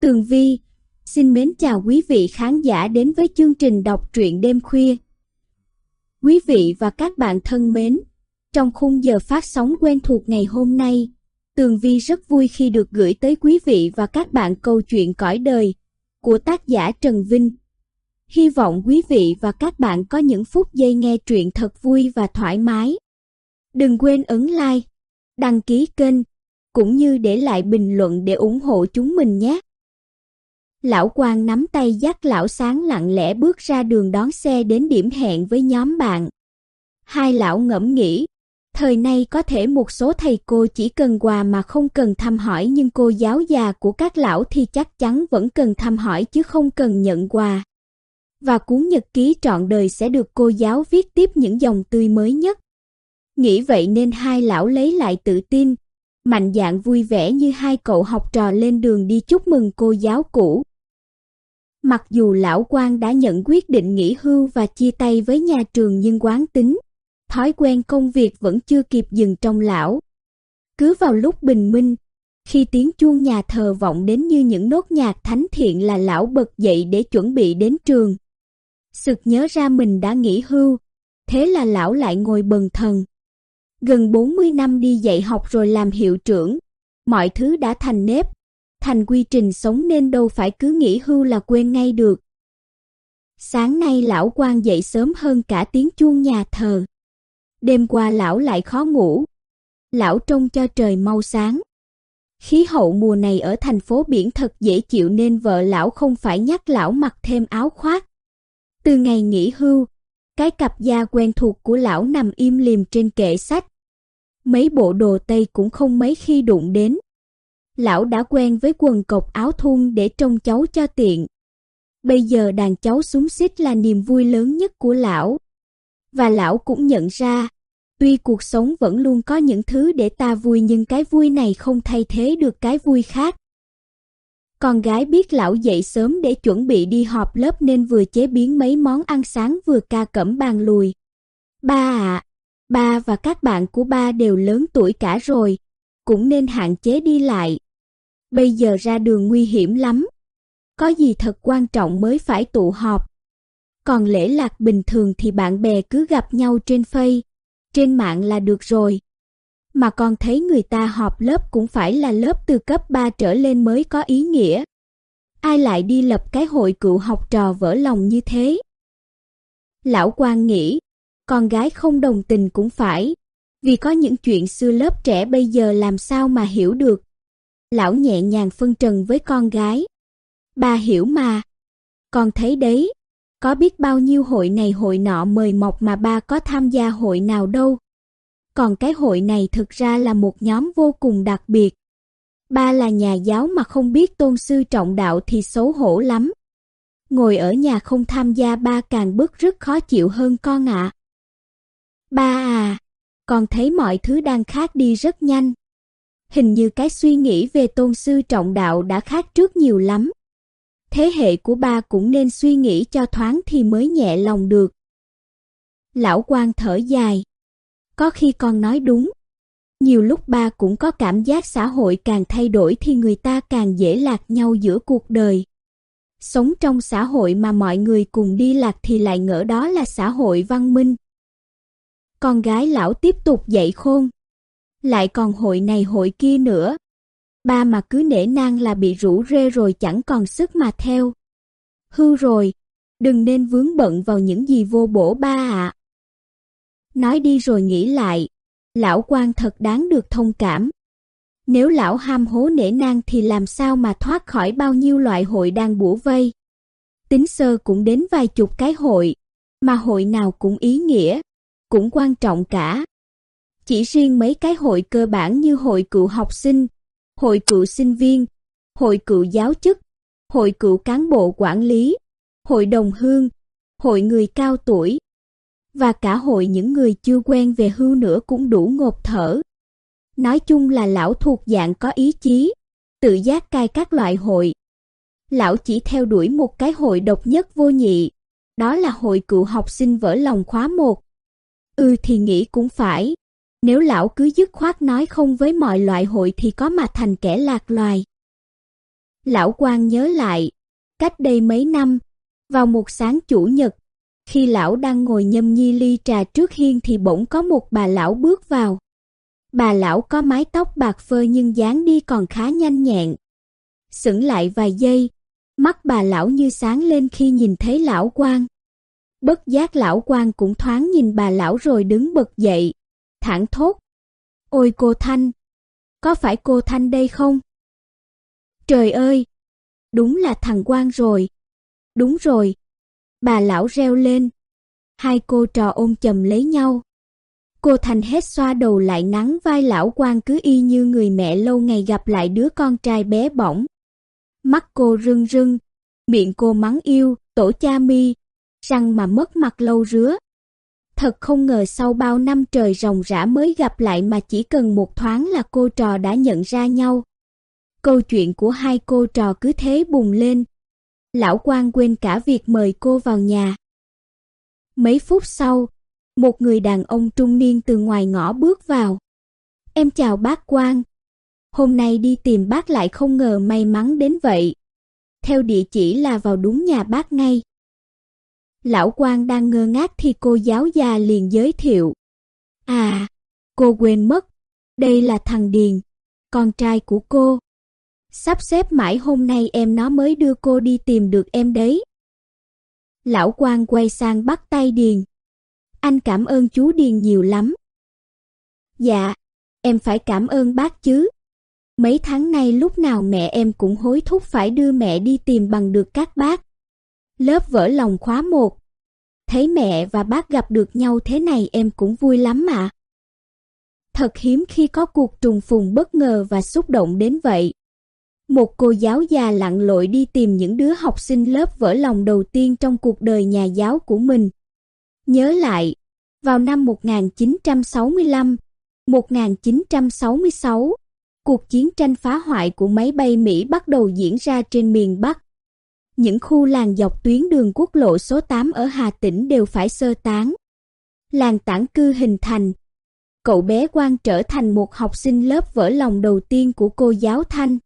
Tường Vi, xin mến chào quý vị khán giả đến với chương trình đọc truyện đêm khuya. Quý vị và các bạn thân mến, trong khung giờ phát sóng quen thuộc ngày hôm nay, Tường Vi rất vui khi được gửi tới quý vị và các bạn câu chuyện cõi đời của tác giả Trần Vinh. Hy vọng quý vị và các bạn có những phút giây nghe truyện thật vui và thoải mái. Đừng quên ấn like, đăng ký kênh, cũng như để lại bình luận để ủng hộ chúng mình nhé. Lão quan nắm tay dắt lão sáng lặng lẽ bước ra đường đón xe đến điểm hẹn với nhóm bạn. Hai lão ngẫm nghĩ, thời nay có thể một số thầy cô chỉ cần quà mà không cần thăm hỏi nhưng cô giáo già của các lão thì chắc chắn vẫn cần thăm hỏi chứ không cần nhận quà. Và cuốn nhật ký trọn đời sẽ được cô giáo viết tiếp những dòng tươi mới nhất. Nghĩ vậy nên hai lão lấy lại tự tin, mạnh dạn vui vẻ như hai cậu học trò lên đường đi chúc mừng cô giáo cũ. Mặc dù lão quan đã nhận quyết định nghỉ hưu và chia tay với nhà trường nhưng quán tính, thói quen công việc vẫn chưa kịp dừng trong lão. Cứ vào lúc bình minh, khi tiếng chuông nhà thờ vọng đến như những nốt nhạc thánh thiện là lão bật dậy để chuẩn bị đến trường. Sực nhớ ra mình đã nghỉ hưu, thế là lão lại ngồi bần thần. Gần 40 năm đi dạy học rồi làm hiệu trưởng, mọi thứ đã thành nếp, thành quy trình sống nên đâu phải cứ nghỉ hưu là quên ngay được. Sáng nay lão quan dậy sớm hơn cả tiếng chuông nhà thờ. Đêm qua lão lại khó ngủ. Lão trông cho trời mau sáng. Khí hậu mùa này ở thành phố biển thật dễ chịu nên vợ lão không phải nhắc lão mặc thêm áo khoác. Từ ngày nghỉ hưu, cái cặp da quen thuộc của lão nằm im lìm trên kệ sách. Mấy bộ đồ Tây cũng không mấy khi đụng đến lão đã quen với quần cộc áo thun để trông cháu cho tiện. Bây giờ đàn cháu súng xích là niềm vui lớn nhất của lão. Và lão cũng nhận ra, tuy cuộc sống vẫn luôn có những thứ để ta vui nhưng cái vui này không thay thế được cái vui khác. Con gái biết lão dậy sớm để chuẩn bị đi họp lớp nên vừa chế biến mấy món ăn sáng vừa ca cẩm bàn lùi. Ba ạ, ba và các bạn của ba đều lớn tuổi cả rồi, cũng nên hạn chế đi lại. Bây giờ ra đường nguy hiểm lắm. Có gì thật quan trọng mới phải tụ họp. Còn lễ lạc bình thường thì bạn bè cứ gặp nhau trên phây, trên mạng là được rồi. Mà con thấy người ta họp lớp cũng phải là lớp từ cấp 3 trở lên mới có ý nghĩa. Ai lại đi lập cái hội cựu học trò vỡ lòng như thế? Lão quan nghĩ, con gái không đồng tình cũng phải, vì có những chuyện xưa lớp trẻ bây giờ làm sao mà hiểu được. Lão nhẹ nhàng phân trần với con gái. Bà hiểu mà. Con thấy đấy, có biết bao nhiêu hội này hội nọ mời mọc mà ba có tham gia hội nào đâu. Còn cái hội này thực ra là một nhóm vô cùng đặc biệt. Ba là nhà giáo mà không biết tôn sư trọng đạo thì xấu hổ lắm. Ngồi ở nhà không tham gia ba càng bức rất khó chịu hơn con ạ. Ba à, con thấy mọi thứ đang khác đi rất nhanh hình như cái suy nghĩ về tôn sư trọng đạo đã khác trước nhiều lắm. Thế hệ của ba cũng nên suy nghĩ cho thoáng thì mới nhẹ lòng được. Lão quan thở dài. Có khi con nói đúng. Nhiều lúc ba cũng có cảm giác xã hội càng thay đổi thì người ta càng dễ lạc nhau giữa cuộc đời. Sống trong xã hội mà mọi người cùng đi lạc thì lại ngỡ đó là xã hội văn minh. Con gái lão tiếp tục dạy khôn lại còn hội này hội kia nữa. Ba mà cứ nể nang là bị rủ rê rồi chẳng còn sức mà theo. Hư rồi, đừng nên vướng bận vào những gì vô bổ ba ạ. Nói đi rồi nghĩ lại, lão quan thật đáng được thông cảm. Nếu lão ham hố nể nang thì làm sao mà thoát khỏi bao nhiêu loại hội đang bủa vây. Tính sơ cũng đến vài chục cái hội, mà hội nào cũng ý nghĩa, cũng quan trọng cả. Chỉ riêng mấy cái hội cơ bản như hội cựu học sinh, hội cựu sinh viên, hội cựu giáo chức, hội cựu cán bộ quản lý, hội đồng hương, hội người cao tuổi và cả hội những người chưa quen về hưu nữa cũng đủ ngột thở. Nói chung là lão thuộc dạng có ý chí, tự giác cai các loại hội. Lão chỉ theo đuổi một cái hội độc nhất vô nhị, đó là hội cựu học sinh vỡ lòng khóa một. Ừ thì nghĩ cũng phải, nếu lão cứ dứt khoát nói không với mọi loại hội thì có mà thành kẻ lạc loài. Lão quan nhớ lại, cách đây mấy năm, vào một sáng chủ nhật, khi lão đang ngồi nhâm nhi ly trà trước hiên thì bỗng có một bà lão bước vào. Bà lão có mái tóc bạc phơ nhưng dáng đi còn khá nhanh nhẹn. Sững lại vài giây, mắt bà lão như sáng lên khi nhìn thấy lão quan. Bất giác lão quan cũng thoáng nhìn bà lão rồi đứng bật dậy, thẳng thốt. Ôi cô Thanh, có phải cô Thanh đây không? Trời ơi, đúng là thằng Quang rồi. Đúng rồi. Bà lão reo lên. Hai cô trò ôm chầm lấy nhau. Cô Thành hết xoa đầu lại nắng vai lão quan cứ y như người mẹ lâu ngày gặp lại đứa con trai bé bỏng. Mắt cô rưng rưng, miệng cô mắng yêu, tổ cha mi, răng mà mất mặt lâu rứa. Thật không ngờ sau bao năm trời ròng rã mới gặp lại mà chỉ cần một thoáng là cô trò đã nhận ra nhau. Câu chuyện của hai cô trò cứ thế bùng lên. Lão quan quên cả việc mời cô vào nhà. Mấy phút sau, một người đàn ông trung niên từ ngoài ngõ bước vào. Em chào bác quan. Hôm nay đi tìm bác lại không ngờ may mắn đến vậy. Theo địa chỉ là vào đúng nhà bác ngay. Lão quan đang ngơ ngác thì cô giáo già liền giới thiệu. À, cô quên mất, đây là thằng Điền, con trai của cô. Sắp xếp mãi hôm nay em nó mới đưa cô đi tìm được em đấy. Lão quan quay sang bắt tay Điền. Anh cảm ơn chú Điền nhiều lắm. Dạ, em phải cảm ơn bác chứ. Mấy tháng nay lúc nào mẹ em cũng hối thúc phải đưa mẹ đi tìm bằng được các bác. Lớp vỡ lòng khóa 1. Thấy mẹ và bác gặp được nhau thế này em cũng vui lắm mà. Thật hiếm khi có cuộc trùng phùng bất ngờ và xúc động đến vậy. Một cô giáo già lặn lội đi tìm những đứa học sinh lớp vỡ lòng đầu tiên trong cuộc đời nhà giáo của mình. Nhớ lại, vào năm 1965, 1966, cuộc chiến tranh phá hoại của máy bay Mỹ bắt đầu diễn ra trên miền Bắc. Những khu làng dọc tuyến đường quốc lộ số 8 ở Hà Tĩnh đều phải sơ tán. Làng tản cư hình thành. Cậu bé Quang trở thành một học sinh lớp vỡ lòng đầu tiên của cô giáo Thanh.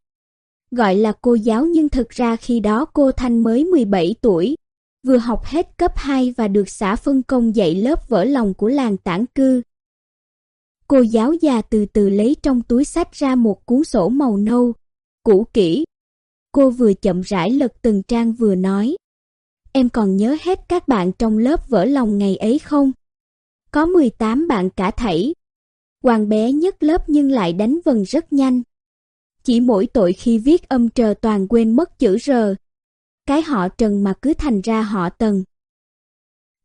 Gọi là cô giáo nhưng thực ra khi đó cô Thanh mới 17 tuổi, vừa học hết cấp 2 và được xã phân công dạy lớp vỡ lòng của làng tản cư. Cô giáo già từ từ lấy trong túi sách ra một cuốn sổ màu nâu, cũ kỹ. Cô vừa chậm rãi lật từng trang vừa nói. Em còn nhớ hết các bạn trong lớp vỡ lòng ngày ấy không? Có 18 bạn cả thảy. Hoàng bé nhất lớp nhưng lại đánh vần rất nhanh. Chỉ mỗi tội khi viết âm trờ toàn quên mất chữ rờ. Cái họ trần mà cứ thành ra họ tần.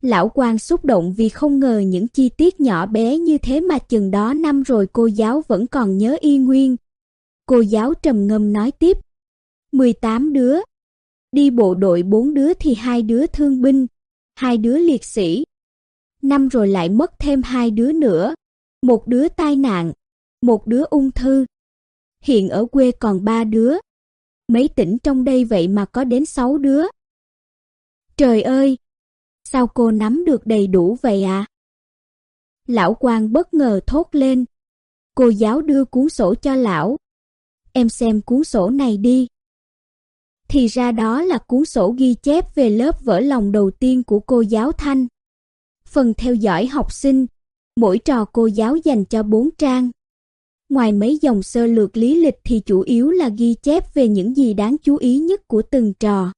Lão quan xúc động vì không ngờ những chi tiết nhỏ bé như thế mà chừng đó năm rồi cô giáo vẫn còn nhớ y nguyên. Cô giáo trầm ngâm nói tiếp. 18 đứa. Đi bộ đội 4 đứa thì hai đứa thương binh, hai đứa liệt sĩ. Năm rồi lại mất thêm hai đứa nữa. Một đứa tai nạn, một đứa ung thư, hiện ở quê còn ba đứa. Mấy tỉnh trong đây vậy mà có đến sáu đứa. Trời ơi! Sao cô nắm được đầy đủ vậy ạ? À? Lão quan bất ngờ thốt lên. Cô giáo đưa cuốn sổ cho lão. Em xem cuốn sổ này đi. Thì ra đó là cuốn sổ ghi chép về lớp vỡ lòng đầu tiên của cô giáo Thanh. Phần theo dõi học sinh, mỗi trò cô giáo dành cho bốn trang. Ngoài mấy dòng sơ lược lý lịch thì chủ yếu là ghi chép về những gì đáng chú ý nhất của từng trò.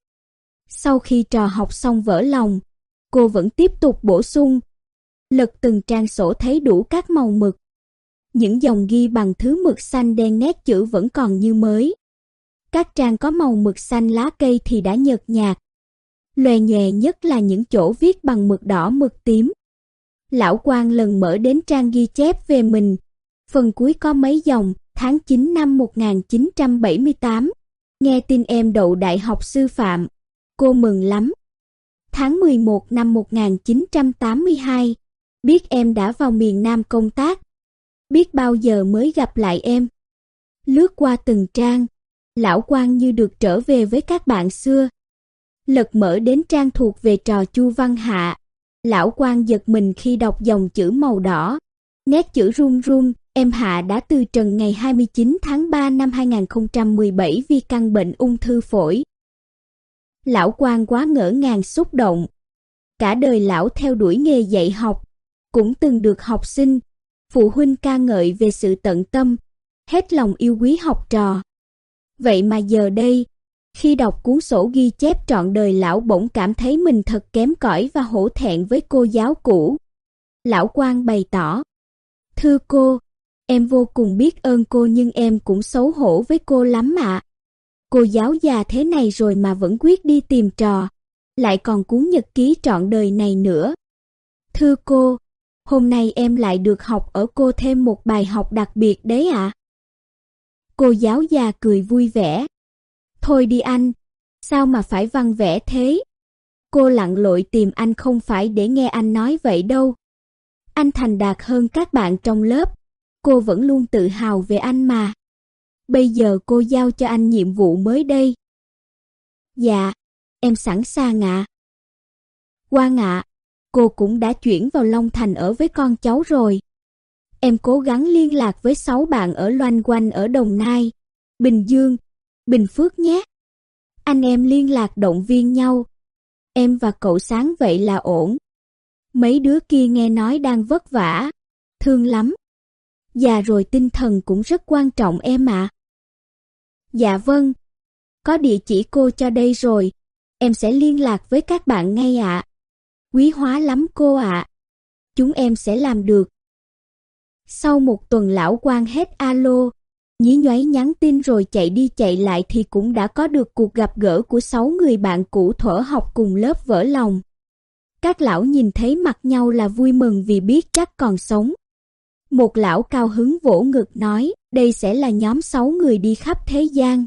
Sau khi trò học xong vỡ lòng, cô vẫn tiếp tục bổ sung. Lật từng trang sổ thấy đủ các màu mực. Những dòng ghi bằng thứ mực xanh đen nét chữ vẫn còn như mới. Các trang có màu mực xanh lá cây thì đã nhợt nhạt. Lòe nhòe nhất là những chỗ viết bằng mực đỏ mực tím. Lão quan lần mở đến trang ghi chép về mình, Phần cuối có mấy dòng, tháng 9 năm 1978. Nghe tin em đậu đại học sư phạm. Cô mừng lắm. Tháng 11 năm 1982. Biết em đã vào miền Nam công tác. Biết bao giờ mới gặp lại em. Lướt qua từng trang. Lão quan như được trở về với các bạn xưa. Lật mở đến trang thuộc về trò Chu Văn Hạ. Lão quan giật mình khi đọc dòng chữ màu đỏ. Nét chữ run run, Em Hạ đã từ trần ngày 29 tháng 3 năm 2017 vì căn bệnh ung thư phổi. Lão quan quá ngỡ ngàng xúc động. Cả đời lão theo đuổi nghề dạy học, cũng từng được học sinh, phụ huynh ca ngợi về sự tận tâm, hết lòng yêu quý học trò. Vậy mà giờ đây, khi đọc cuốn sổ ghi chép trọn đời lão bỗng cảm thấy mình thật kém cỏi và hổ thẹn với cô giáo cũ. Lão quan bày tỏ, Thưa cô, em vô cùng biết ơn cô nhưng em cũng xấu hổ với cô lắm ạ. Cô giáo già thế này rồi mà vẫn quyết đi tìm trò, lại còn cuốn nhật ký trọn đời này nữa. Thưa cô, hôm nay em lại được học ở cô thêm một bài học đặc biệt đấy ạ. Cô giáo già cười vui vẻ. Thôi đi anh, sao mà phải văn vẽ thế? Cô lặn lội tìm anh không phải để nghe anh nói vậy đâu. Anh thành đạt hơn các bạn trong lớp, cô vẫn luôn tự hào về anh mà. Bây giờ cô giao cho anh nhiệm vụ mới đây. Dạ, em sẵn sàng ạ. À. Quang ạ, cô cũng đã chuyển vào Long Thành ở với con cháu rồi. Em cố gắng liên lạc với sáu bạn ở loanh quanh ở Đồng Nai, Bình Dương, Bình Phước nhé. Anh em liên lạc động viên nhau. Em và cậu sáng vậy là ổn. Mấy đứa kia nghe nói đang vất vả, thương lắm. Già rồi tinh thần cũng rất quan trọng em ạ. À. Dạ vâng, có địa chỉ cô cho đây rồi, em sẽ liên lạc với các bạn ngay ạ. À. Quý hóa lắm cô ạ. À. Chúng em sẽ làm được. Sau một tuần lão quan hết alo, nhí nhoáy nhắn tin rồi chạy đi chạy lại thì cũng đã có được cuộc gặp gỡ của sáu người bạn cũ thuở học cùng lớp vỡ lòng. Các lão nhìn thấy mặt nhau là vui mừng vì biết chắc còn sống. Một lão cao hứng vỗ ngực nói, đây sẽ là nhóm sáu người đi khắp thế gian.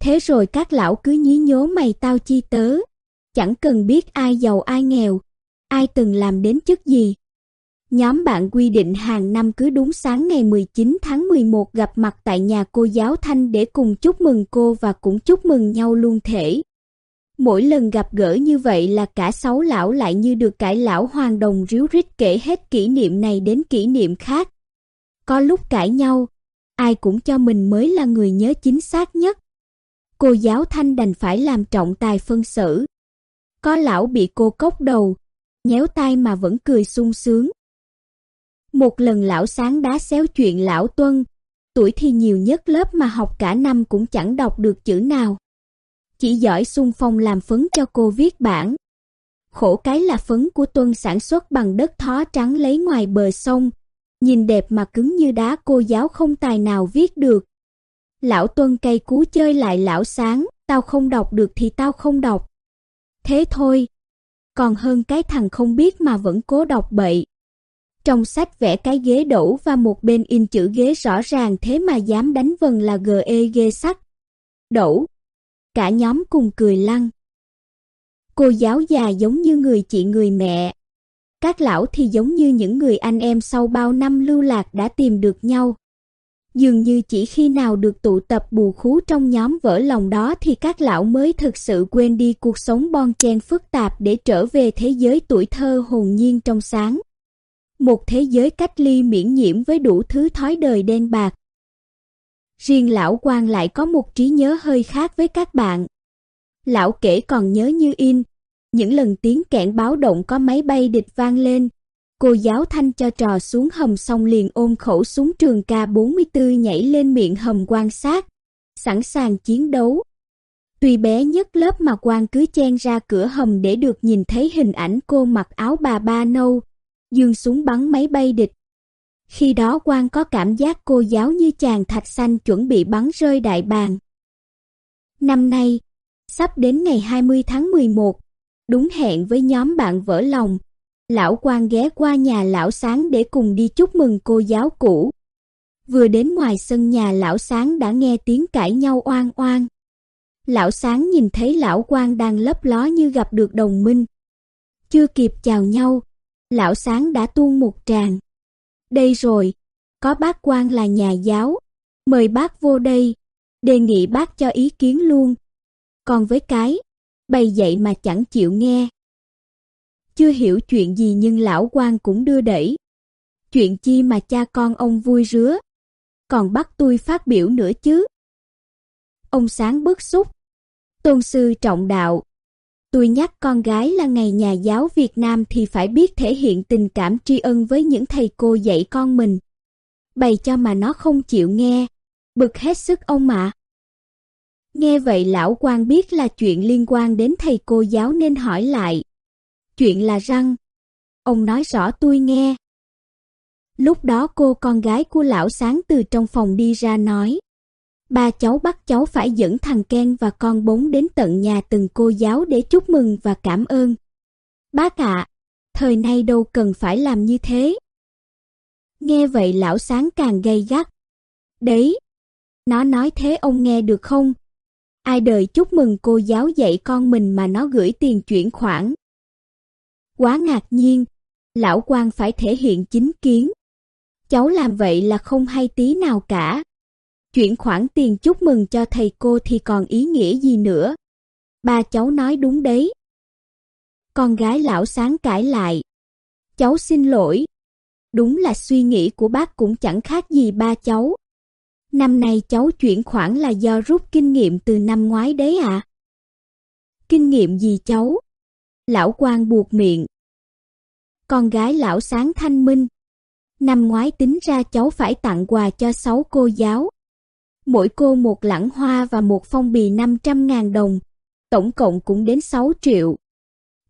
Thế rồi các lão cứ nhí nhố mày tao chi tớ, chẳng cần biết ai giàu ai nghèo, ai từng làm đến chức gì. Nhóm bạn quy định hàng năm cứ đúng sáng ngày 19 tháng 11 gặp mặt tại nhà cô giáo Thanh để cùng chúc mừng cô và cũng chúc mừng nhau luôn thể. Mỗi lần gặp gỡ như vậy là cả sáu lão lại như được cải lão hoàng đồng ríu rít kể hết kỷ niệm này đến kỷ niệm khác. Có lúc cãi nhau, ai cũng cho mình mới là người nhớ chính xác nhất. Cô giáo Thanh đành phải làm trọng tài phân xử. Có lão bị cô cốc đầu, nhéo tay mà vẫn cười sung sướng. Một lần lão sáng đá xéo chuyện lão Tuân, tuổi thì nhiều nhất lớp mà học cả năm cũng chẳng đọc được chữ nào chỉ giỏi xung phong làm phấn cho cô viết bản. Khổ cái là phấn của Tuân sản xuất bằng đất thó trắng lấy ngoài bờ sông, nhìn đẹp mà cứng như đá cô giáo không tài nào viết được. Lão Tuân cây cú chơi lại lão sáng, tao không đọc được thì tao không đọc. Thế thôi, còn hơn cái thằng không biết mà vẫn cố đọc bậy. Trong sách vẽ cái ghế đổ và một bên in chữ ghế rõ ràng thế mà dám đánh vần là GE ghê sắt. Đổ, cả nhóm cùng cười lăn. Cô giáo già giống như người chị người mẹ. Các lão thì giống như những người anh em sau bao năm lưu lạc đã tìm được nhau. Dường như chỉ khi nào được tụ tập bù khú trong nhóm vỡ lòng đó thì các lão mới thực sự quên đi cuộc sống bon chen phức tạp để trở về thế giới tuổi thơ hồn nhiên trong sáng. Một thế giới cách ly miễn nhiễm với đủ thứ thói đời đen bạc, Riêng lão quan lại có một trí nhớ hơi khác với các bạn. Lão kể còn nhớ như in, những lần tiếng kẽn báo động có máy bay địch vang lên, cô giáo thanh cho trò xuống hầm xong liền ôm khẩu súng trường K44 nhảy lên miệng hầm quan sát, sẵn sàng chiến đấu. Tuy bé nhất lớp mà quan cứ chen ra cửa hầm để được nhìn thấy hình ảnh cô mặc áo bà ba nâu, dương súng bắn máy bay địch. Khi đó quan có cảm giác cô giáo như chàng thạch xanh chuẩn bị bắn rơi đại bàng. Năm nay, sắp đến ngày 20 tháng 11, đúng hẹn với nhóm bạn vỡ lòng, lão quan ghé qua nhà lão sáng để cùng đi chúc mừng cô giáo cũ. Vừa đến ngoài sân nhà lão sáng đã nghe tiếng cãi nhau oan oan. Lão sáng nhìn thấy lão quan đang lấp ló như gặp được đồng minh. Chưa kịp chào nhau, lão sáng đã tuôn một tràng. Đây rồi, có bác quan là nhà giáo, mời bác vô đây, đề nghị bác cho ý kiến luôn. Còn với cái, bày dậy mà chẳng chịu nghe. Chưa hiểu chuyện gì nhưng lão quan cũng đưa đẩy. Chuyện chi mà cha con ông vui rứa. còn bắt tôi phát biểu nữa chứ. Ông Sáng bức xúc. Tôn sư trọng đạo. Tôi nhắc con gái là ngày nhà giáo Việt Nam thì phải biết thể hiện tình cảm tri ân với những thầy cô dạy con mình. Bày cho mà nó không chịu nghe, bực hết sức ông mà. Nghe vậy lão quan biết là chuyện liên quan đến thầy cô giáo nên hỏi lại. Chuyện là răng. Ông nói rõ tôi nghe. Lúc đó cô con gái của lão sáng từ trong phòng đi ra nói. Ba cháu bắt cháu phải dẫn thằng Ken và con bốn đến tận nhà từng cô giáo để chúc mừng và cảm ơn. Bác ạ, thời nay đâu cần phải làm như thế. Nghe vậy lão sáng càng gay gắt. Đấy, nó nói thế ông nghe được không? Ai đời chúc mừng cô giáo dạy con mình mà nó gửi tiền chuyển khoản. Quá ngạc nhiên, lão quan phải thể hiện chính kiến. Cháu làm vậy là không hay tí nào cả. Chuyển khoản tiền chúc mừng cho thầy cô thì còn ý nghĩa gì nữa. Ba cháu nói đúng đấy. Con gái lão sáng cãi lại. Cháu xin lỗi. Đúng là suy nghĩ của bác cũng chẳng khác gì ba cháu. Năm nay cháu chuyển khoản là do rút kinh nghiệm từ năm ngoái đấy à? Kinh nghiệm gì cháu? Lão quan buộc miệng. Con gái lão sáng thanh minh. Năm ngoái tính ra cháu phải tặng quà cho sáu cô giáo. Mỗi cô một lẵng hoa và một phong bì 500.000 đồng. Tổng cộng cũng đến 6 triệu.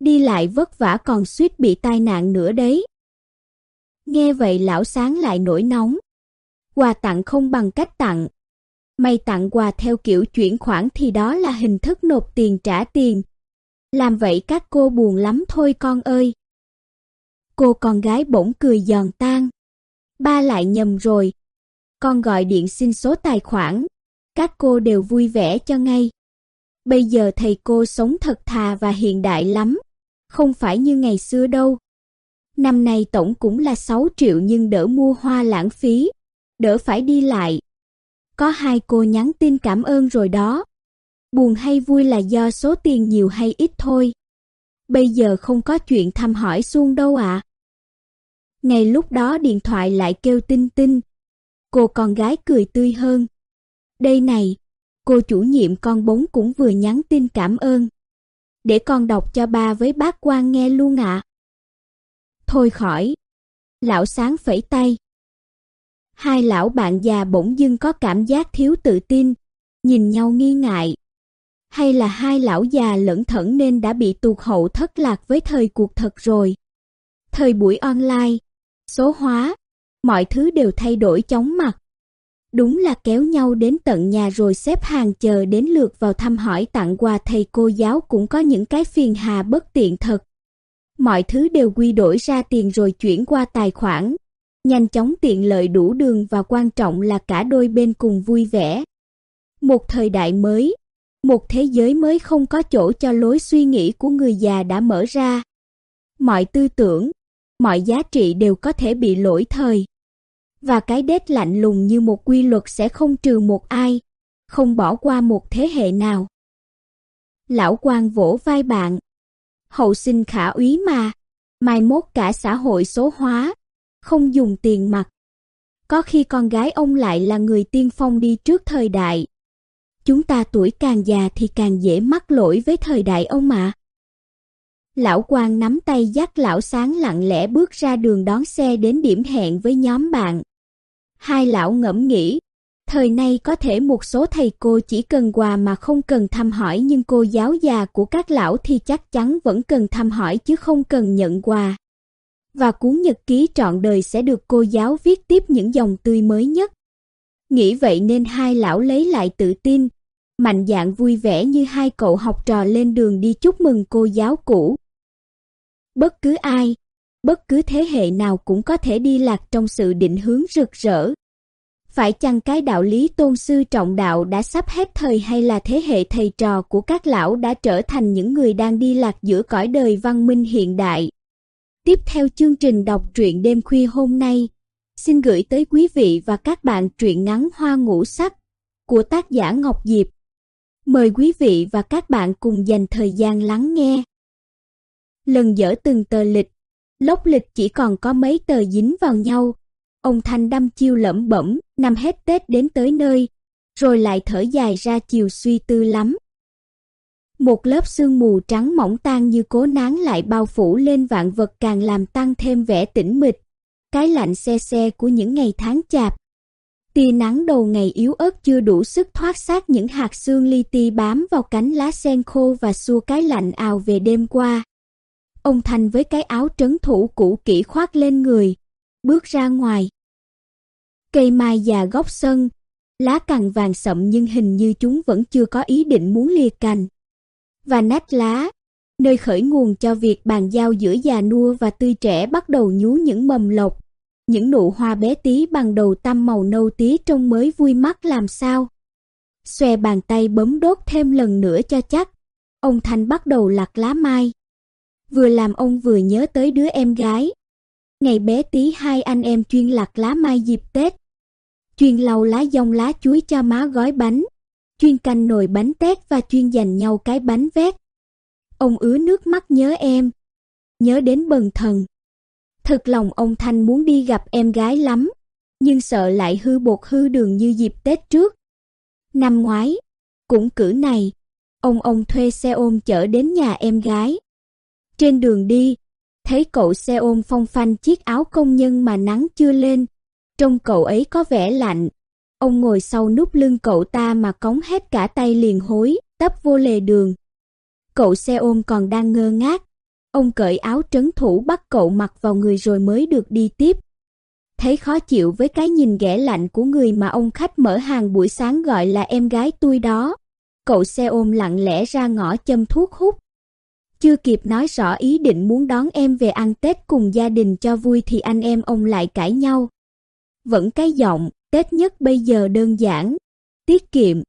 Đi lại vất vả còn suýt bị tai nạn nữa đấy. Nghe vậy lão sáng lại nổi nóng. Quà tặng không bằng cách tặng. Mày tặng quà theo kiểu chuyển khoản thì đó là hình thức nộp tiền trả tiền. Làm vậy các cô buồn lắm thôi con ơi. Cô con gái bỗng cười giòn tan. Ba lại nhầm rồi. Con gọi điện xin số tài khoản. Các cô đều vui vẻ cho ngay. Bây giờ thầy cô sống thật thà và hiện đại lắm. Không phải như ngày xưa đâu. Năm nay tổng cũng là 6 triệu nhưng đỡ mua hoa lãng phí đỡ phải đi lại. Có hai cô nhắn tin cảm ơn rồi đó. Buồn hay vui là do số tiền nhiều hay ít thôi. Bây giờ không có chuyện thăm hỏi xuông đâu ạ. À. Ngay lúc đó điện thoại lại kêu tinh tinh. Cô con gái cười tươi hơn. Đây này, cô chủ nhiệm con bốn cũng vừa nhắn tin cảm ơn. Để con đọc cho ba với bác quan nghe luôn ạ. À. Thôi khỏi. Lão sáng phẩy tay. Hai lão bạn già bỗng dưng có cảm giác thiếu tự tin, nhìn nhau nghi ngại. Hay là hai lão già lẫn thẫn nên đã bị tụt hậu thất lạc với thời cuộc thật rồi. Thời buổi online, số hóa, mọi thứ đều thay đổi chóng mặt. Đúng là kéo nhau đến tận nhà rồi xếp hàng chờ đến lượt vào thăm hỏi tặng quà thầy cô giáo cũng có những cái phiền hà bất tiện thật. Mọi thứ đều quy đổi ra tiền rồi chuyển qua tài khoản, nhanh chóng tiện lợi đủ đường và quan trọng là cả đôi bên cùng vui vẻ. Một thời đại mới, một thế giới mới không có chỗ cho lối suy nghĩ của người già đã mở ra. Mọi tư tưởng, mọi giá trị đều có thể bị lỗi thời. Và cái đết lạnh lùng như một quy luật sẽ không trừ một ai, không bỏ qua một thế hệ nào. Lão quan vỗ vai bạn. Hậu sinh khả úy mà, mai mốt cả xã hội số hóa, không dùng tiền mặt. Có khi con gái ông lại là người tiên phong đi trước thời đại. Chúng ta tuổi càng già thì càng dễ mắc lỗi với thời đại ông mà. Lão quan nắm tay dắt lão sáng lặng lẽ bước ra đường đón xe đến điểm hẹn với nhóm bạn. Hai lão ngẫm nghĩ, thời nay có thể một số thầy cô chỉ cần quà mà không cần thăm hỏi nhưng cô giáo già của các lão thì chắc chắn vẫn cần thăm hỏi chứ không cần nhận quà và cuốn nhật ký trọn đời sẽ được cô giáo viết tiếp những dòng tươi mới nhất. Nghĩ vậy nên hai lão lấy lại tự tin, mạnh dạn vui vẻ như hai cậu học trò lên đường đi chúc mừng cô giáo cũ. Bất cứ ai, bất cứ thế hệ nào cũng có thể đi lạc trong sự định hướng rực rỡ. Phải chăng cái đạo lý tôn sư trọng đạo đã sắp hết thời hay là thế hệ thầy trò của các lão đã trở thành những người đang đi lạc giữa cõi đời văn minh hiện đại? Tiếp theo chương trình đọc truyện đêm khuya hôm nay, xin gửi tới quý vị và các bạn truyện ngắn Hoa ngũ sắc của tác giả Ngọc Diệp. Mời quý vị và các bạn cùng dành thời gian lắng nghe. Lần dở từng tờ lịch, lốc lịch chỉ còn có mấy tờ dính vào nhau, Ông Thanh đăm chiêu lẩm bẩm, năm hết Tết đến tới nơi, rồi lại thở dài ra chiều suy tư lắm. Một lớp sương mù trắng mỏng tan như cố nán lại bao phủ lên vạn vật càng làm tăng thêm vẻ tĩnh mịch. Cái lạnh xe xe của những ngày tháng chạp. Tia nắng đầu ngày yếu ớt chưa đủ sức thoát xác những hạt sương li ti bám vào cánh lá sen khô và xua cái lạnh ào về đêm qua. Ông Thành với cái áo trấn thủ cũ kỹ khoác lên người, bước ra ngoài. Cây mai già góc sân, lá cằn vàng sậm nhưng hình như chúng vẫn chưa có ý định muốn lìa cành và nát lá, nơi khởi nguồn cho việc bàn giao giữa già nua và tươi trẻ bắt đầu nhú những mầm lộc. Những nụ hoa bé tí bằng đầu tăm màu nâu tí trông mới vui mắt làm sao. Xòe bàn tay bấm đốt thêm lần nữa cho chắc. Ông Thanh bắt đầu lặt lá mai. Vừa làm ông vừa nhớ tới đứa em gái. Ngày bé tí hai anh em chuyên lạc lá mai dịp Tết. Chuyên lau lá dông lá chuối cho má gói bánh chuyên canh nồi bánh tét và chuyên dành nhau cái bánh vét. Ông ứa nước mắt nhớ em, nhớ đến bần thần. thật lòng ông Thanh muốn đi gặp em gái lắm, nhưng sợ lại hư bột hư đường như dịp Tết trước. Năm ngoái, cũng cử này, ông ông thuê xe ôm chở đến nhà em gái. Trên đường đi, thấy cậu xe ôm phong phanh chiếc áo công nhân mà nắng chưa lên, trông cậu ấy có vẻ lạnh, Ông ngồi sau núp lưng cậu ta mà cống hết cả tay liền hối, tấp vô lề đường. Cậu xe ôm còn đang ngơ ngác. Ông cởi áo trấn thủ bắt cậu mặc vào người rồi mới được đi tiếp. Thấy khó chịu với cái nhìn ghẻ lạnh của người mà ông khách mở hàng buổi sáng gọi là em gái tôi đó. Cậu xe ôm lặng lẽ ra ngõ châm thuốc hút. Chưa kịp nói rõ ý định muốn đón em về ăn Tết cùng gia đình cho vui thì anh em ông lại cãi nhau. Vẫn cái giọng, Tết nhất bây giờ đơn giản, tiết kiệm.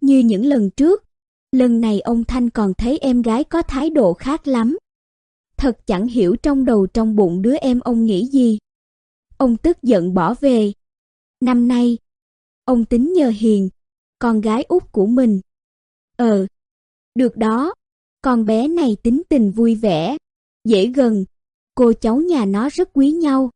Như những lần trước, lần này ông Thanh còn thấy em gái có thái độ khác lắm. Thật chẳng hiểu trong đầu trong bụng đứa em ông nghĩ gì. Ông tức giận bỏ về. Năm nay, ông tính nhờ Hiền, con gái út của mình. Ờ, được đó, con bé này tính tình vui vẻ, dễ gần, cô cháu nhà nó rất quý nhau.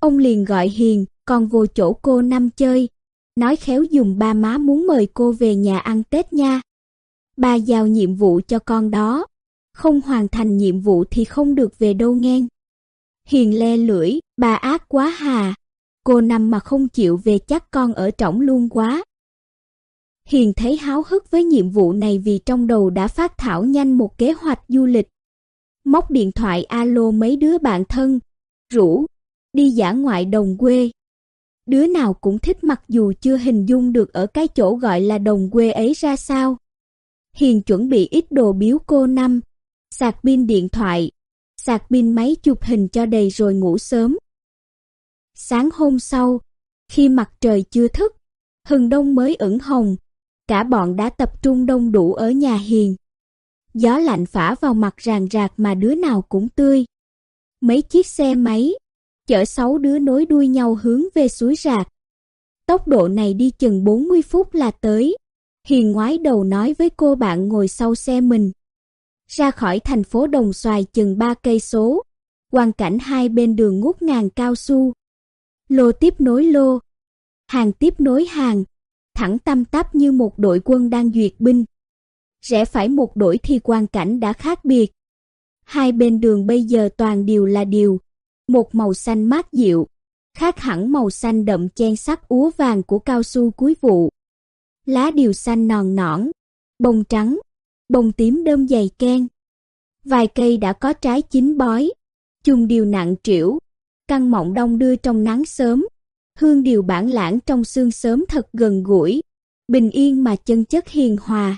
Ông liền gọi Hiền, còn vô chỗ cô Năm chơi, nói khéo dùng ba má muốn mời cô về nhà ăn Tết nha. Ba giao nhiệm vụ cho con đó, không hoàn thành nhiệm vụ thì không được về đâu nghe. Hiền le lưỡi, bà ác quá hà, cô Năm mà không chịu về chắc con ở trỏng luôn quá. Hiền thấy háo hức với nhiệm vụ này vì trong đầu đã phát thảo nhanh một kế hoạch du lịch. Móc điện thoại alo mấy đứa bạn thân, rủ, đi dã ngoại đồng quê đứa nào cũng thích mặc dù chưa hình dung được ở cái chỗ gọi là đồng quê ấy ra sao. Hiền chuẩn bị ít đồ biếu cô năm, sạc pin điện thoại, sạc pin máy chụp hình cho đầy rồi ngủ sớm. Sáng hôm sau, khi mặt trời chưa thức, hừng đông mới ửng hồng, cả bọn đã tập trung đông đủ ở nhà Hiền. Gió lạnh phả vào mặt ràng rạc mà đứa nào cũng tươi. Mấy chiếc xe máy, chở sáu đứa nối đuôi nhau hướng về suối rạc. Tốc độ này đi chừng 40 phút là tới. Hiền ngoái đầu nói với cô bạn ngồi sau xe mình. Ra khỏi thành phố Đồng Xoài chừng 3 cây số, quang cảnh hai bên đường ngút ngàn cao su. Lô tiếp nối lô, hàng tiếp nối hàng, thẳng tăm tắp như một đội quân đang duyệt binh. Rẽ phải một đổi thì quang cảnh đã khác biệt. Hai bên đường bây giờ toàn điều là điều, một màu xanh mát dịu, khác hẳn màu xanh đậm chen sắc úa vàng của cao su cuối vụ. Lá điều xanh non nõn, bông trắng, bông tím đơm dày ken. Vài cây đã có trái chín bói, chung điều nặng trĩu, căn mọng đông đưa trong nắng sớm, hương điều bản lãng trong xương sớm thật gần gũi, bình yên mà chân chất hiền hòa.